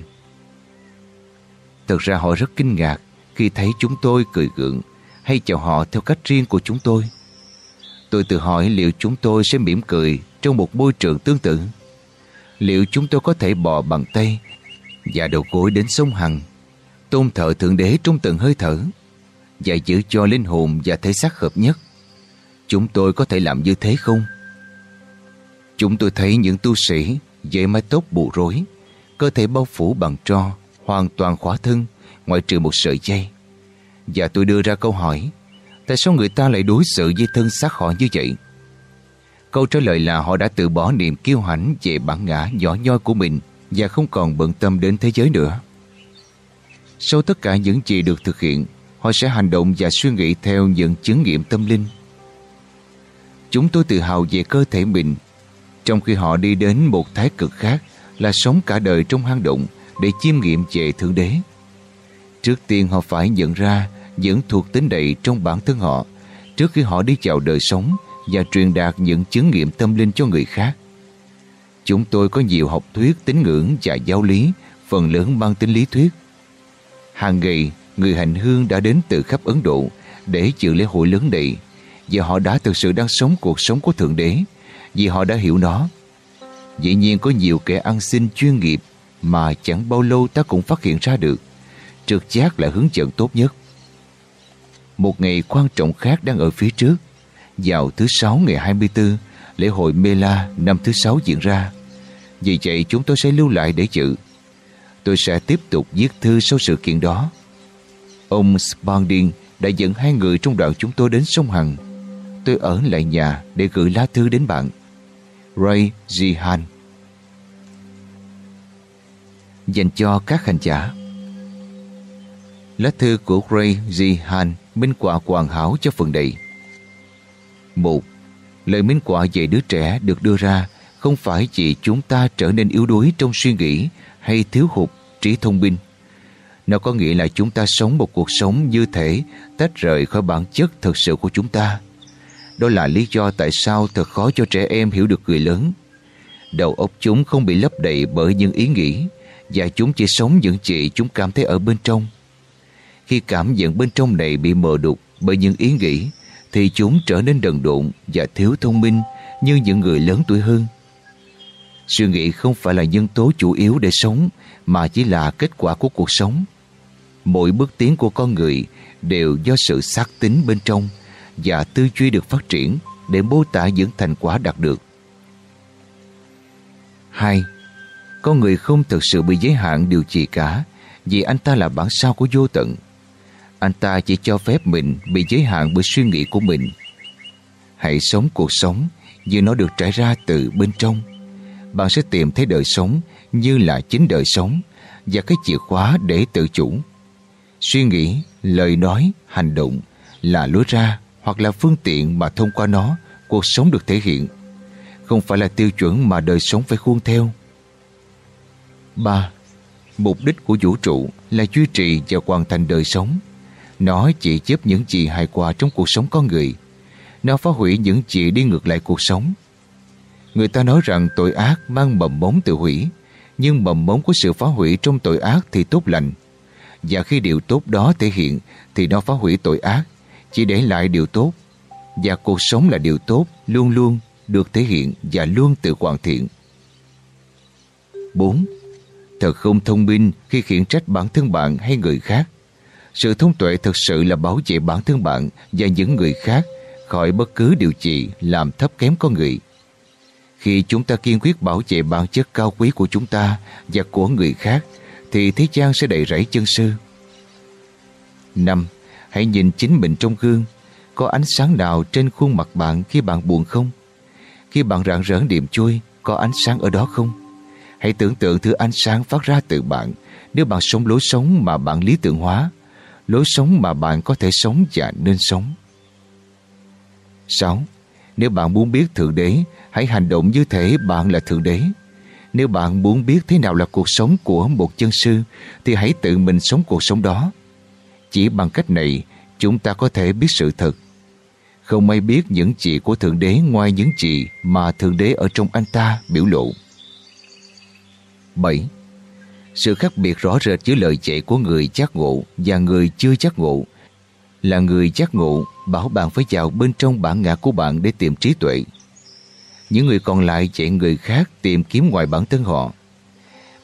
Thật ra họ rất kinh ngạc khi thấy chúng tôi cười gượng hay chào họ theo cách riêng của chúng tôi. Tôi tự hỏi liệu chúng tôi sẽ mỉm cười trong một môi trường tương tự liệu chúng tôi có thể bò bằng tay và đầu gối đến sông Hằng, tôn thờ Thượng Đế trong từng hơi thở và giữ cho linh hồn và thể xác hợp nhất. Chúng tôi có thể làm như thế không? Chúng tôi thấy những tu sĩ dễ mái tóc bù rối, cơ thể bao phủ bằng tro, hoàn toàn khỏa thân, ngoại trừ một sợi dây. Và tôi đưa ra câu hỏi, tại sao người ta lại đối xử với thân xác họ như vậy? Câu trả lời là họ đã từ bỏ niềm kiêu hãnh về bản ngã nhỏ nhoi của mình và không còn bận tâm đến thế giới nữa. Sau tất cả những gì được thực hiện, họ sẽ hành động và suy nghĩ theo những chứng nghiệm tâm linh. Chúng tôi tự hào về cơ thể mình, trong khi họ đi đến một thái cực khác là sống cả đời trong hang động để chiêm nghiệm về Thượng Đế. Trước tiên họ phải nhận ra những thuộc tính đầy trong bản thân họ trước khi họ đi vào đời sống và truyền đạt những chứng nghiệm tâm linh cho người khác. Chúng tôi có nhiều học thuyết tín ngưỡng và giáo lý, phần lớn mang tính lý thuyết. Hàng ngày, người hành hương đã đến từ khắp Ấn Độ để dự lễ hội lớn này và họ đã thực sự đang sống cuộc sống của Thượng Đế vì họ đã hiểu nó. Dĩ nhiên có nhiều kẻ ăn xin chuyên nghiệp mà chẳng bao lâu ta cũng phát hiện ra được. Trực giác là hướng dẫn tốt nhất. Một ngày quan trọng khác đang ở phía trước vào thứ sáu ngày 24, lễ hội Mela năm thứ sáu diễn ra. Vì vậy chúng tôi sẽ lưu lại để dự. Tôi sẽ tiếp tục viết thư sau sự kiện đó. Ông Spalding đã dẫn hai người trong đoàn chúng tôi đến sông Hằng. Tôi ở lại nhà để gửi lá thư đến bạn. Ray Jihan Dành cho các hành giả Lá thư của Ray Jihan minh họa hoàn hảo cho phần đầy. Một, lời minh họa về đứa trẻ được đưa ra không phải chỉ chúng ta trở nên yếu đuối trong suy nghĩ hay thiếu hụt trí thông minh. Nó có nghĩa là chúng ta sống một cuộc sống như thể tách rời khỏi bản chất thực sự của chúng ta. Đó là lý do tại sao thật khó cho trẻ em hiểu được người lớn. Đầu óc chúng không bị lấp đầy bởi những ý nghĩ, và chúng chỉ sống những gì chúng cảm thấy ở bên trong. Khi cảm nhận bên trong này bị mờ đục bởi những ý nghĩ, thì chúng trở nên đần độn và thiếu thông minh như những người lớn tuổi hơn. Suy nghĩ không phải là nhân tố chủ yếu để sống, mà chỉ là kết quả của cuộc sống. Mỗi bước tiến của con người đều do sự xác tính bên trong và tư duy được phát triển để mô tả những thành quả đạt được. 2. Con người không thực sự bị giới hạn điều gì cả vì anh ta là bản sao của vô tận. Anh ta chỉ cho phép mình bị giới hạn bởi suy nghĩ của mình. Hãy sống cuộc sống như nó được trải ra từ bên trong. Bạn sẽ tìm thấy đời sống như là chính đời sống và cái chìa khóa để tự chủ. Suy nghĩ, lời nói, hành động là lối ra hoặc là phương tiện mà thông qua nó cuộc sống được thể hiện. Không phải là tiêu chuẩn mà đời sống phải khuôn theo. 3. Mục đích của vũ trụ là duy trì và hoàn thành đời sống. Nó chỉ giúp những gì hài hòa trong cuộc sống con người. Nó phá hủy những gì đi ngược lại cuộc sống. Người ta nói rằng tội ác mang mầm mống tự hủy, nhưng mầm mống của sự phá hủy trong tội ác thì tốt lành. Và khi điều tốt đó thể hiện thì nó phá hủy tội ác, chỉ để lại điều tốt. Và cuộc sống là điều tốt, luôn luôn được thể hiện và luôn tự hoàn thiện. 4. Thật không thông minh khi khiển trách bản thân bạn hay người khác. Sự thông tuệ thực sự là bảo vệ bản thân bạn và những người khác khỏi bất cứ điều gì làm thấp kém con người. Khi chúng ta kiên quyết bảo vệ bản chất cao quý của chúng ta và của người khác, thì thế gian sẽ đầy rẫy chân sư. 5. Hãy nhìn chính mình trong gương. Có ánh sáng nào trên khuôn mặt bạn khi bạn buồn không? Khi bạn rạng rỡ niềm chui có ánh sáng ở đó không? Hãy tưởng tượng thứ ánh sáng phát ra từ bạn nếu bạn sống lối sống mà bạn lý tưởng hóa, lối sống mà bạn có thể sống và nên sống. 6. Nếu bạn muốn biết Thượng Đế, hãy hành động như thể bạn là Thượng Đế. Nếu bạn muốn biết thế nào là cuộc sống của một chân sư, thì hãy tự mình sống cuộc sống đó. Chỉ bằng cách này, chúng ta có thể biết sự thật. Không ai biết những chị của Thượng Đế ngoài những chị mà Thượng Đế ở trong anh ta biểu lộ. 7. Sự khác biệt rõ rệt giữa lời dạy của người giác ngộ và người chưa giác ngộ là người giác ngộ bảo bạn phải vào bên trong bản ngã của bạn để tìm trí tuệ. Những người còn lại dạy người khác tìm kiếm ngoài bản thân họ.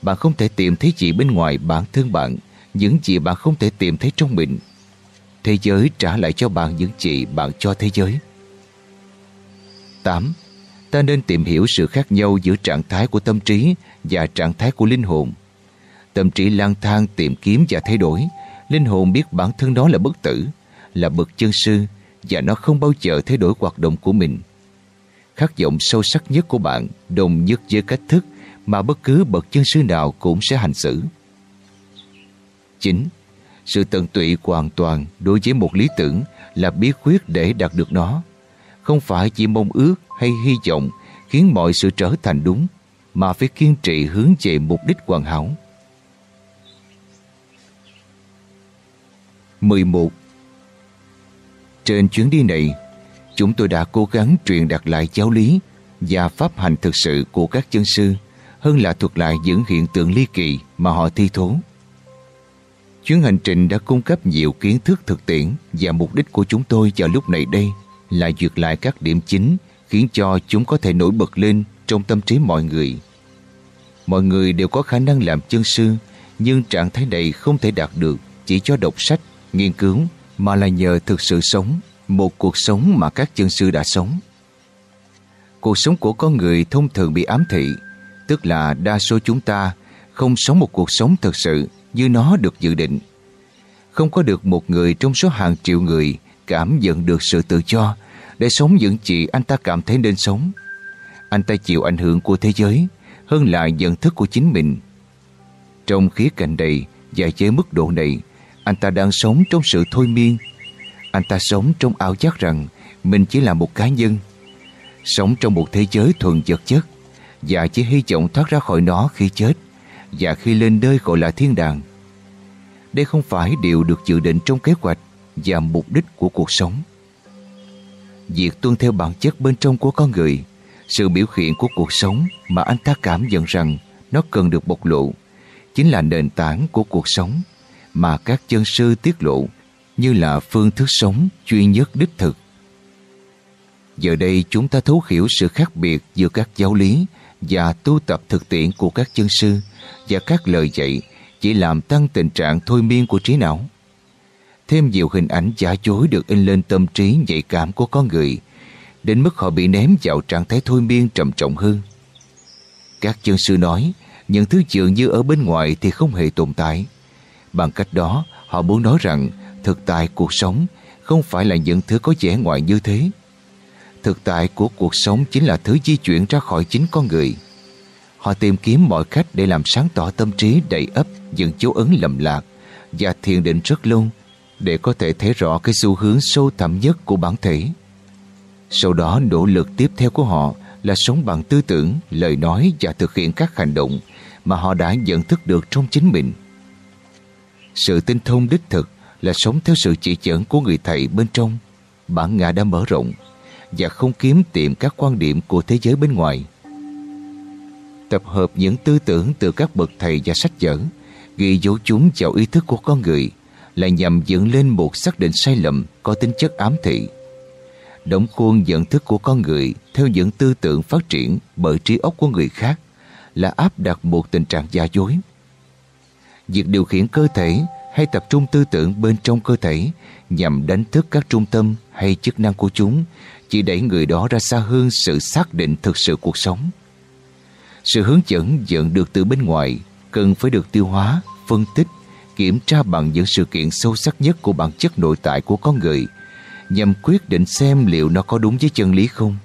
Bạn không thể tìm thấy gì bên ngoài bản thân bạn, những gì bạn không thể tìm thấy trong mình. Thế giới trả lại cho bạn những gì bạn cho thế giới. 8. Ta nên tìm hiểu sự khác nhau giữa trạng thái của tâm trí và trạng thái của linh hồn. Tâm trí lang thang tìm kiếm và thay đổi, linh hồn biết bản thân đó là bất tử, là bậc chân sư và nó không bao giờ thay đổi hoạt động của mình. Khát vọng sâu sắc nhất của bạn đồng nhất với cách thức mà bất cứ bậc chân sư nào cũng sẽ hành xử chính Sự tận tụy hoàn toàn đối với một lý tưởng là bí quyết để đạt được nó. Không phải chỉ mong ước hay hy vọng khiến mọi sự trở thành đúng, mà phải kiên trì hướng về mục đích hoàn hảo. 11. Trên chuyến đi này, chúng tôi đã cố gắng truyền đạt lại giáo lý và pháp hành thực sự của các chân sư hơn là thuật lại những hiện tượng ly kỳ mà họ thi thố. Chuyến hành trình đã cung cấp nhiều kiến thức thực tiễn và mục đích của chúng tôi vào lúc này đây là duyệt lại các điểm chính khiến cho chúng có thể nổi bật lên trong tâm trí mọi người. Mọi người đều có khả năng làm chân sư nhưng trạng thái này không thể đạt được chỉ cho đọc sách, nghiên cứu mà là nhờ thực sự sống một cuộc sống mà các chân sư đã sống. Cuộc sống của con người thông thường bị ám thị, tức là đa số chúng ta không sống một cuộc sống thực sự như nó được dự định. Không có được một người trong số hàng triệu người cảm nhận được sự tự do để sống những gì anh ta cảm thấy nên sống. Anh ta chịu ảnh hưởng của thế giới hơn là nhận thức của chính mình. Trong khía cạnh này và chế mức độ này, anh ta đang sống trong sự thôi miên. Anh ta sống trong ảo giác rằng mình chỉ là một cá nhân, sống trong một thế giới thuần vật chất và chỉ hy vọng thoát ra khỏi nó khi chết và khi lên nơi gọi là thiên đàng. Đây không phải điều được dự định trong kế hoạch và mục đích của cuộc sống. Việc tuân theo bản chất bên trong của con người, sự biểu hiện của cuộc sống mà anh ta cảm nhận rằng nó cần được bộc lộ, chính là nền tảng của cuộc sống mà các chân sư tiết lộ như là phương thức sống duy nhất đích thực. Giờ đây chúng ta thấu hiểu sự khác biệt giữa các giáo lý và tu tập thực tiễn của các chân sư và các lời dạy chỉ làm tăng tình trạng thôi miên của trí não. Thêm nhiều hình ảnh giả dối được in lên tâm trí nhạy cảm của con người, đến mức họ bị ném vào trạng thái thôi miên trầm trọng hơn. Các chân sư nói, những thứ dường như ở bên ngoài thì không hề tồn tại. Bằng cách đó, họ muốn nói rằng thực tại cuộc sống không phải là những thứ có vẻ ngoài như thế. Thực tại của cuộc sống chính là thứ di chuyển ra khỏi chính con người. Họ tìm kiếm mọi cách để làm sáng tỏ tâm trí đầy ấp những dấu ấn lầm lạc và thiền định rất lâu để có thể thấy rõ cái xu hướng sâu thẳm nhất của bản thể. Sau đó nỗ lực tiếp theo của họ là sống bằng tư tưởng, lời nói và thực hiện các hành động mà họ đã nhận thức được trong chính mình. Sự tinh thông đích thực là sống theo sự chỉ dẫn của người thầy bên trong, bản ngã đã mở rộng và không kiếm tìm các quan điểm của thế giới bên ngoài. Tập hợp những tư tưởng từ các bậc thầy và sách vở, ghi dấu chúng vào ý thức của con người là nhằm dựng lên một xác định sai lầm có tính chất ám thị. Đóng khuôn nhận thức của con người theo những tư tưởng phát triển bởi trí óc của người khác là áp đặt một tình trạng giả dối. Việc điều khiển cơ thể hay tập trung tư tưởng bên trong cơ thể nhằm đánh thức các trung tâm hay chức năng của chúng chỉ đẩy người đó ra xa hơn sự xác định thực sự cuộc sống. Sự hướng dẫn dẫn được từ bên ngoài cần phải được tiêu hóa, phân tích, kiểm tra bằng những sự kiện sâu sắc nhất của bản chất nội tại của con người nhằm quyết định xem liệu nó có đúng với chân lý không.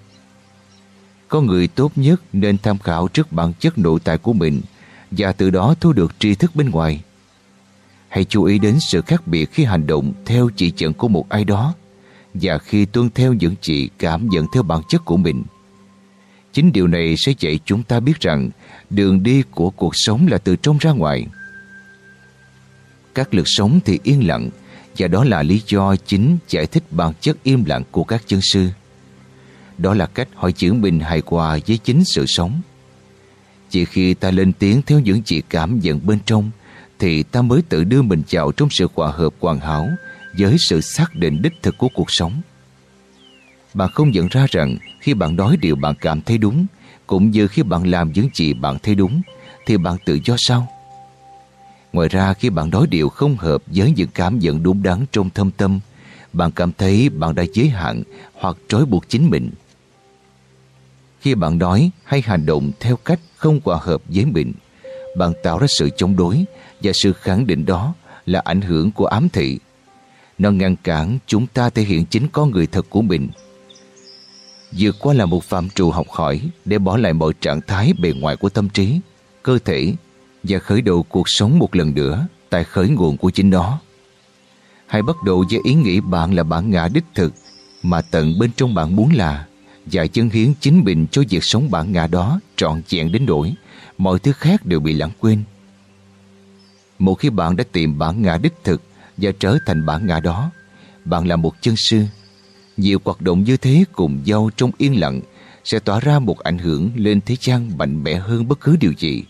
Con người tốt nhất nên tham khảo trước bản chất nội tại của mình và từ đó thu được tri thức bên ngoài. Hãy chú ý đến sự khác biệt khi hành động theo chỉ dẫn của một ai đó và khi tuân theo những gì cảm nhận theo bản chất của mình. Chính điều này sẽ dạy chúng ta biết rằng đường đi của cuộc sống là từ trong ra ngoài. Các lực sống thì yên lặng, và đó là lý do chính giải thích bản chất im lặng của các chân sư. Đó là cách họ giữ mình hài hòa với chính sự sống. Chỉ khi ta lên tiếng theo những gì cảm nhận bên trong, thì ta mới tự đưa mình vào trong sự hòa hợp hoàn hảo với sự xác định đích thực của cuộc sống. Bạn không nhận ra rằng khi bạn nói điều bạn cảm thấy đúng, cũng như khi bạn làm những gì bạn thấy đúng, thì bạn tự do sao? Ngoài ra, khi bạn nói điều không hợp với những cảm nhận đúng đắn trong thâm tâm, bạn cảm thấy bạn đã giới hạn hoặc trói buộc chính mình. Khi bạn nói hay hành động theo cách không hòa hợp với mình, bạn tạo ra sự chống đối và sự khẳng định đó là ảnh hưởng của ám thị. Nó ngăn cản chúng ta thể hiện chính con người thật của mình. Vượt qua là một phạm trù học hỏi để bỏ lại mọi trạng thái bề ngoài của tâm trí, cơ thể và khởi đầu cuộc sống một lần nữa tại khởi nguồn của chính nó. Hãy bắt đầu với ý nghĩ bạn là bản ngã đích thực mà tận bên trong bạn muốn là và chân hiến chính mình cho việc sống bản ngã đó trọn vẹn đến đổi mọi thứ khác đều bị lãng quên. Một khi bạn đã tìm bản ngã đích thực và trở thành bản ngã đó, bạn là một chân sư. Nhiều hoạt động như thế cùng nhau trong yên lặng sẽ tỏa ra một ảnh hưởng lên thế gian mạnh mẽ hơn bất cứ điều gì.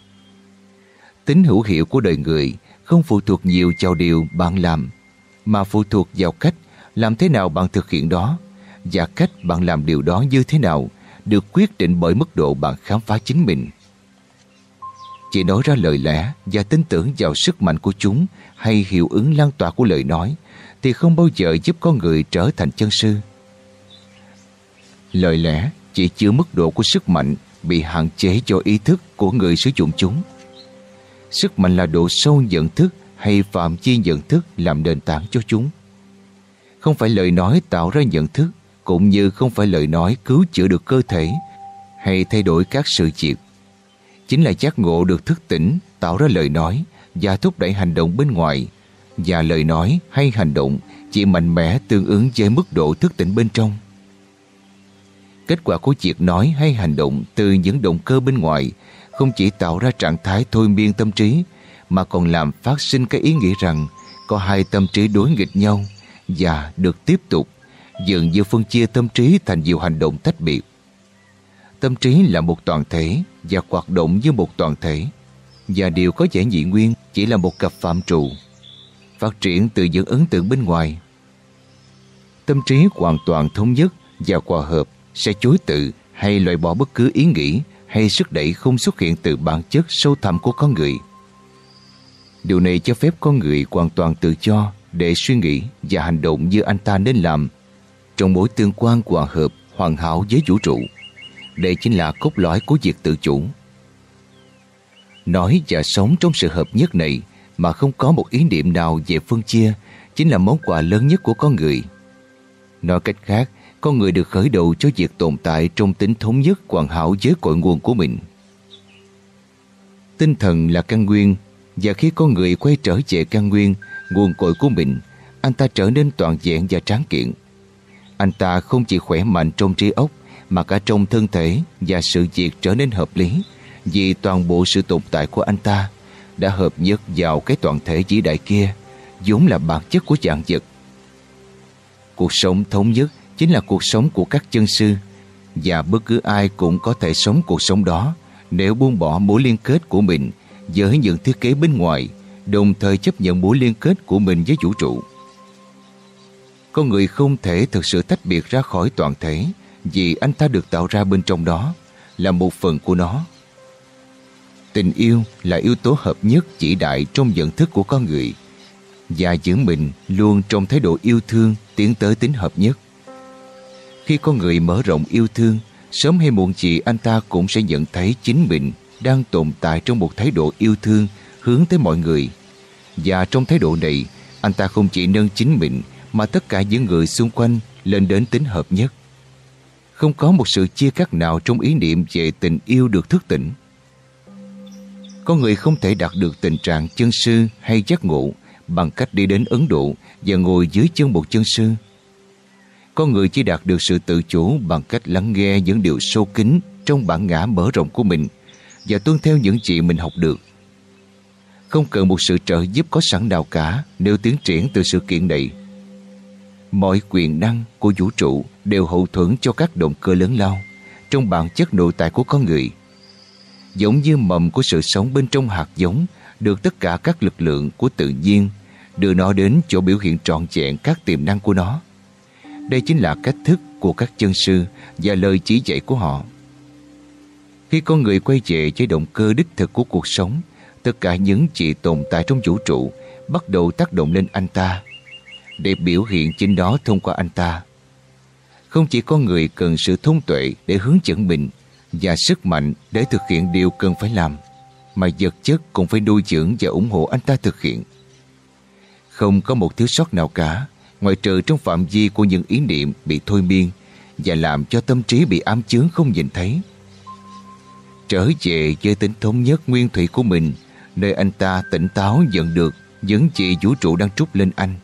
Tính hữu hiệu của đời người không phụ thuộc nhiều vào điều bạn làm, mà phụ thuộc vào cách làm thế nào bạn thực hiện đó và cách bạn làm điều đó như thế nào được quyết định bởi mức độ bạn khám phá chính mình. Chỉ nói ra lời lẽ và tin tưởng vào sức mạnh của chúng hay hiệu ứng lan tỏa của lời nói thì không bao giờ giúp con người trở thành chân sư. Lời lẽ chỉ chứa mức độ của sức mạnh bị hạn chế cho ý thức của người sử dụng chúng. Sức mạnh là độ sâu nhận thức hay phạm chi nhận thức làm nền tảng cho chúng. Không phải lời nói tạo ra nhận thức, cũng như không phải lời nói cứu chữa được cơ thể hay thay đổi các sự việc. Chính là giác ngộ được thức tỉnh, tạo ra lời nói và thúc đẩy hành động bên ngoài. Và lời nói hay hành động chỉ mạnh mẽ tương ứng với mức độ thức tỉnh bên trong. Kết quả của việc nói hay hành động từ những động cơ bên ngoài không chỉ tạo ra trạng thái thôi miên tâm trí, mà còn làm phát sinh cái ý nghĩ rằng có hai tâm trí đối nghịch nhau và được tiếp tục, dường như phân chia tâm trí thành nhiều hành động tách biệt. Tâm trí là một toàn thể và hoạt động như một toàn thể và điều có vẻ nhị nguyên, chỉ là một cặp phạm trụ phát triển từ những ấn tượng bên ngoài. Tâm trí hoàn toàn thống nhất và hòa hợp sẽ chối tự hay loại bỏ bất cứ ý nghĩ hay sức đẩy không xuất hiện từ bản chất sâu thẳm của con người. Điều này cho phép con người hoàn toàn tự do để suy nghĩ và hành động như anh ta nên làm trong mối tương quan hòa hợp, hoàn hảo với vũ trụ. Đây chính là cốt lõi của việc tự chủ. Nói và sống trong sự hợp nhất này mà không có một ý niệm nào về phân chia chính là món quà lớn nhất của con người. Nói cách khác, con người được khởi đầu cho việc tồn tại trong tính thống nhất hoàn hảo với cội nguồn của mình. Tinh thần là căn nguyên và khi con người quay trở về căn nguyên, nguồn cội của mình, anh ta trở nên toàn diện và tráng kiện. Anh ta không chỉ khỏe mạnh trong trí óc mà cả trong thân thể và sự việc trở nên hợp lý vì toàn bộ sự tồn tại của anh ta đã hợp nhất vào cái toàn thể vĩ đại kia, vốn là bản chất của dạng vật. Cuộc sống thống nhất chính là cuộc sống của các chân sư, và bất cứ ai cũng có thể sống cuộc sống đó nếu buông bỏ mối liên kết của mình với những thiết kế bên ngoài, đồng thời chấp nhận mối liên kết của mình với vũ trụ. Con người không thể thực sự tách biệt ra khỏi toàn thể vì anh ta được tạo ra bên trong đó là một phần của nó. Tình yêu là yếu tố hợp nhất chỉ đại trong nhận thức của con người và giữ mình luôn trong thái độ yêu thương tiến tới tính hợp nhất. Khi con người mở rộng yêu thương, sớm hay muộn chị anh ta cũng sẽ nhận thấy chính mình đang tồn tại trong một thái độ yêu thương hướng tới mọi người. Và trong thái độ này, anh ta không chỉ nâng chính mình mà tất cả những người xung quanh lên đến tính hợp nhất. Không có một sự chia cắt nào trong ý niệm về tình yêu được thức tỉnh có người không thể đạt được tình trạng chân sư hay giác ngộ bằng cách đi đến Ấn Độ và ngồi dưới chân một chân sư. Có người chỉ đạt được sự tự chủ bằng cách lắng nghe những điều sâu kín trong bản ngã mở rộng của mình và tuân theo những gì mình học được. Không cần một sự trợ giúp có sẵn nào cả nếu tiến triển từ sự kiện này. Mọi quyền năng của vũ trụ đều hậu thuẫn cho các động cơ lớn lao trong bản chất nội tại của con người. Giống như mầm của sự sống bên trong hạt giống được tất cả các lực lượng của tự nhiên đưa nó đến chỗ biểu hiện trọn vẹn các tiềm năng của nó. Đây chính là cách thức của các chân sư và lời chỉ dạy của họ. Khi con người quay về với động cơ đích thực của cuộc sống, tất cả những gì tồn tại trong vũ trụ bắt đầu tác động lên anh ta để biểu hiện chính đó thông qua anh ta. Không chỉ con người cần sự thông tuệ để hướng dẫn mình và sức mạnh để thực hiện điều cần phải làm, mà vật chất cũng phải nuôi dưỡng và ủng hộ anh ta thực hiện. Không có một thiếu sót nào cả, ngoại trừ trong phạm vi của những ý niệm bị thôi miên và làm cho tâm trí bị ám chướng không nhìn thấy. Trở về với tính thống nhất nguyên thủy của mình, nơi anh ta tỉnh táo nhận được những gì vũ trụ đang trút lên anh.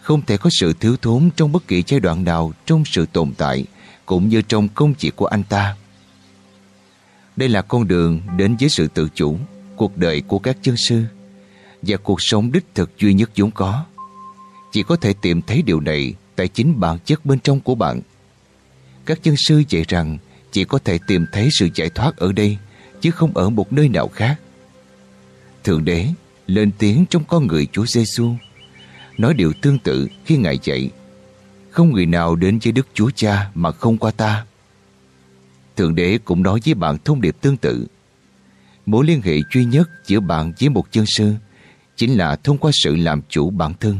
Không thể có sự thiếu thốn trong bất kỳ giai đoạn nào trong sự tồn tại, cũng như trong công việc của anh ta. Đây là con đường đến với sự tự chủ, cuộc đời của các chân sư và cuộc sống đích thực duy nhất vốn có. Chỉ có thể tìm thấy điều này tại chính bản chất bên trong của bạn. Các chân sư dạy rằng chỉ có thể tìm thấy sự giải thoát ở đây chứ không ở một nơi nào khác. Thượng Đế lên tiếng trong con người Chúa Giêsu nói điều tương tự khi Ngài dạy không người nào đến với Đức Chúa Cha mà không qua ta. Thượng Đế cũng nói với bạn thông điệp tương tự. Mối liên hệ duy nhất giữa bạn với một chân sư chính là thông qua sự làm chủ bản thân.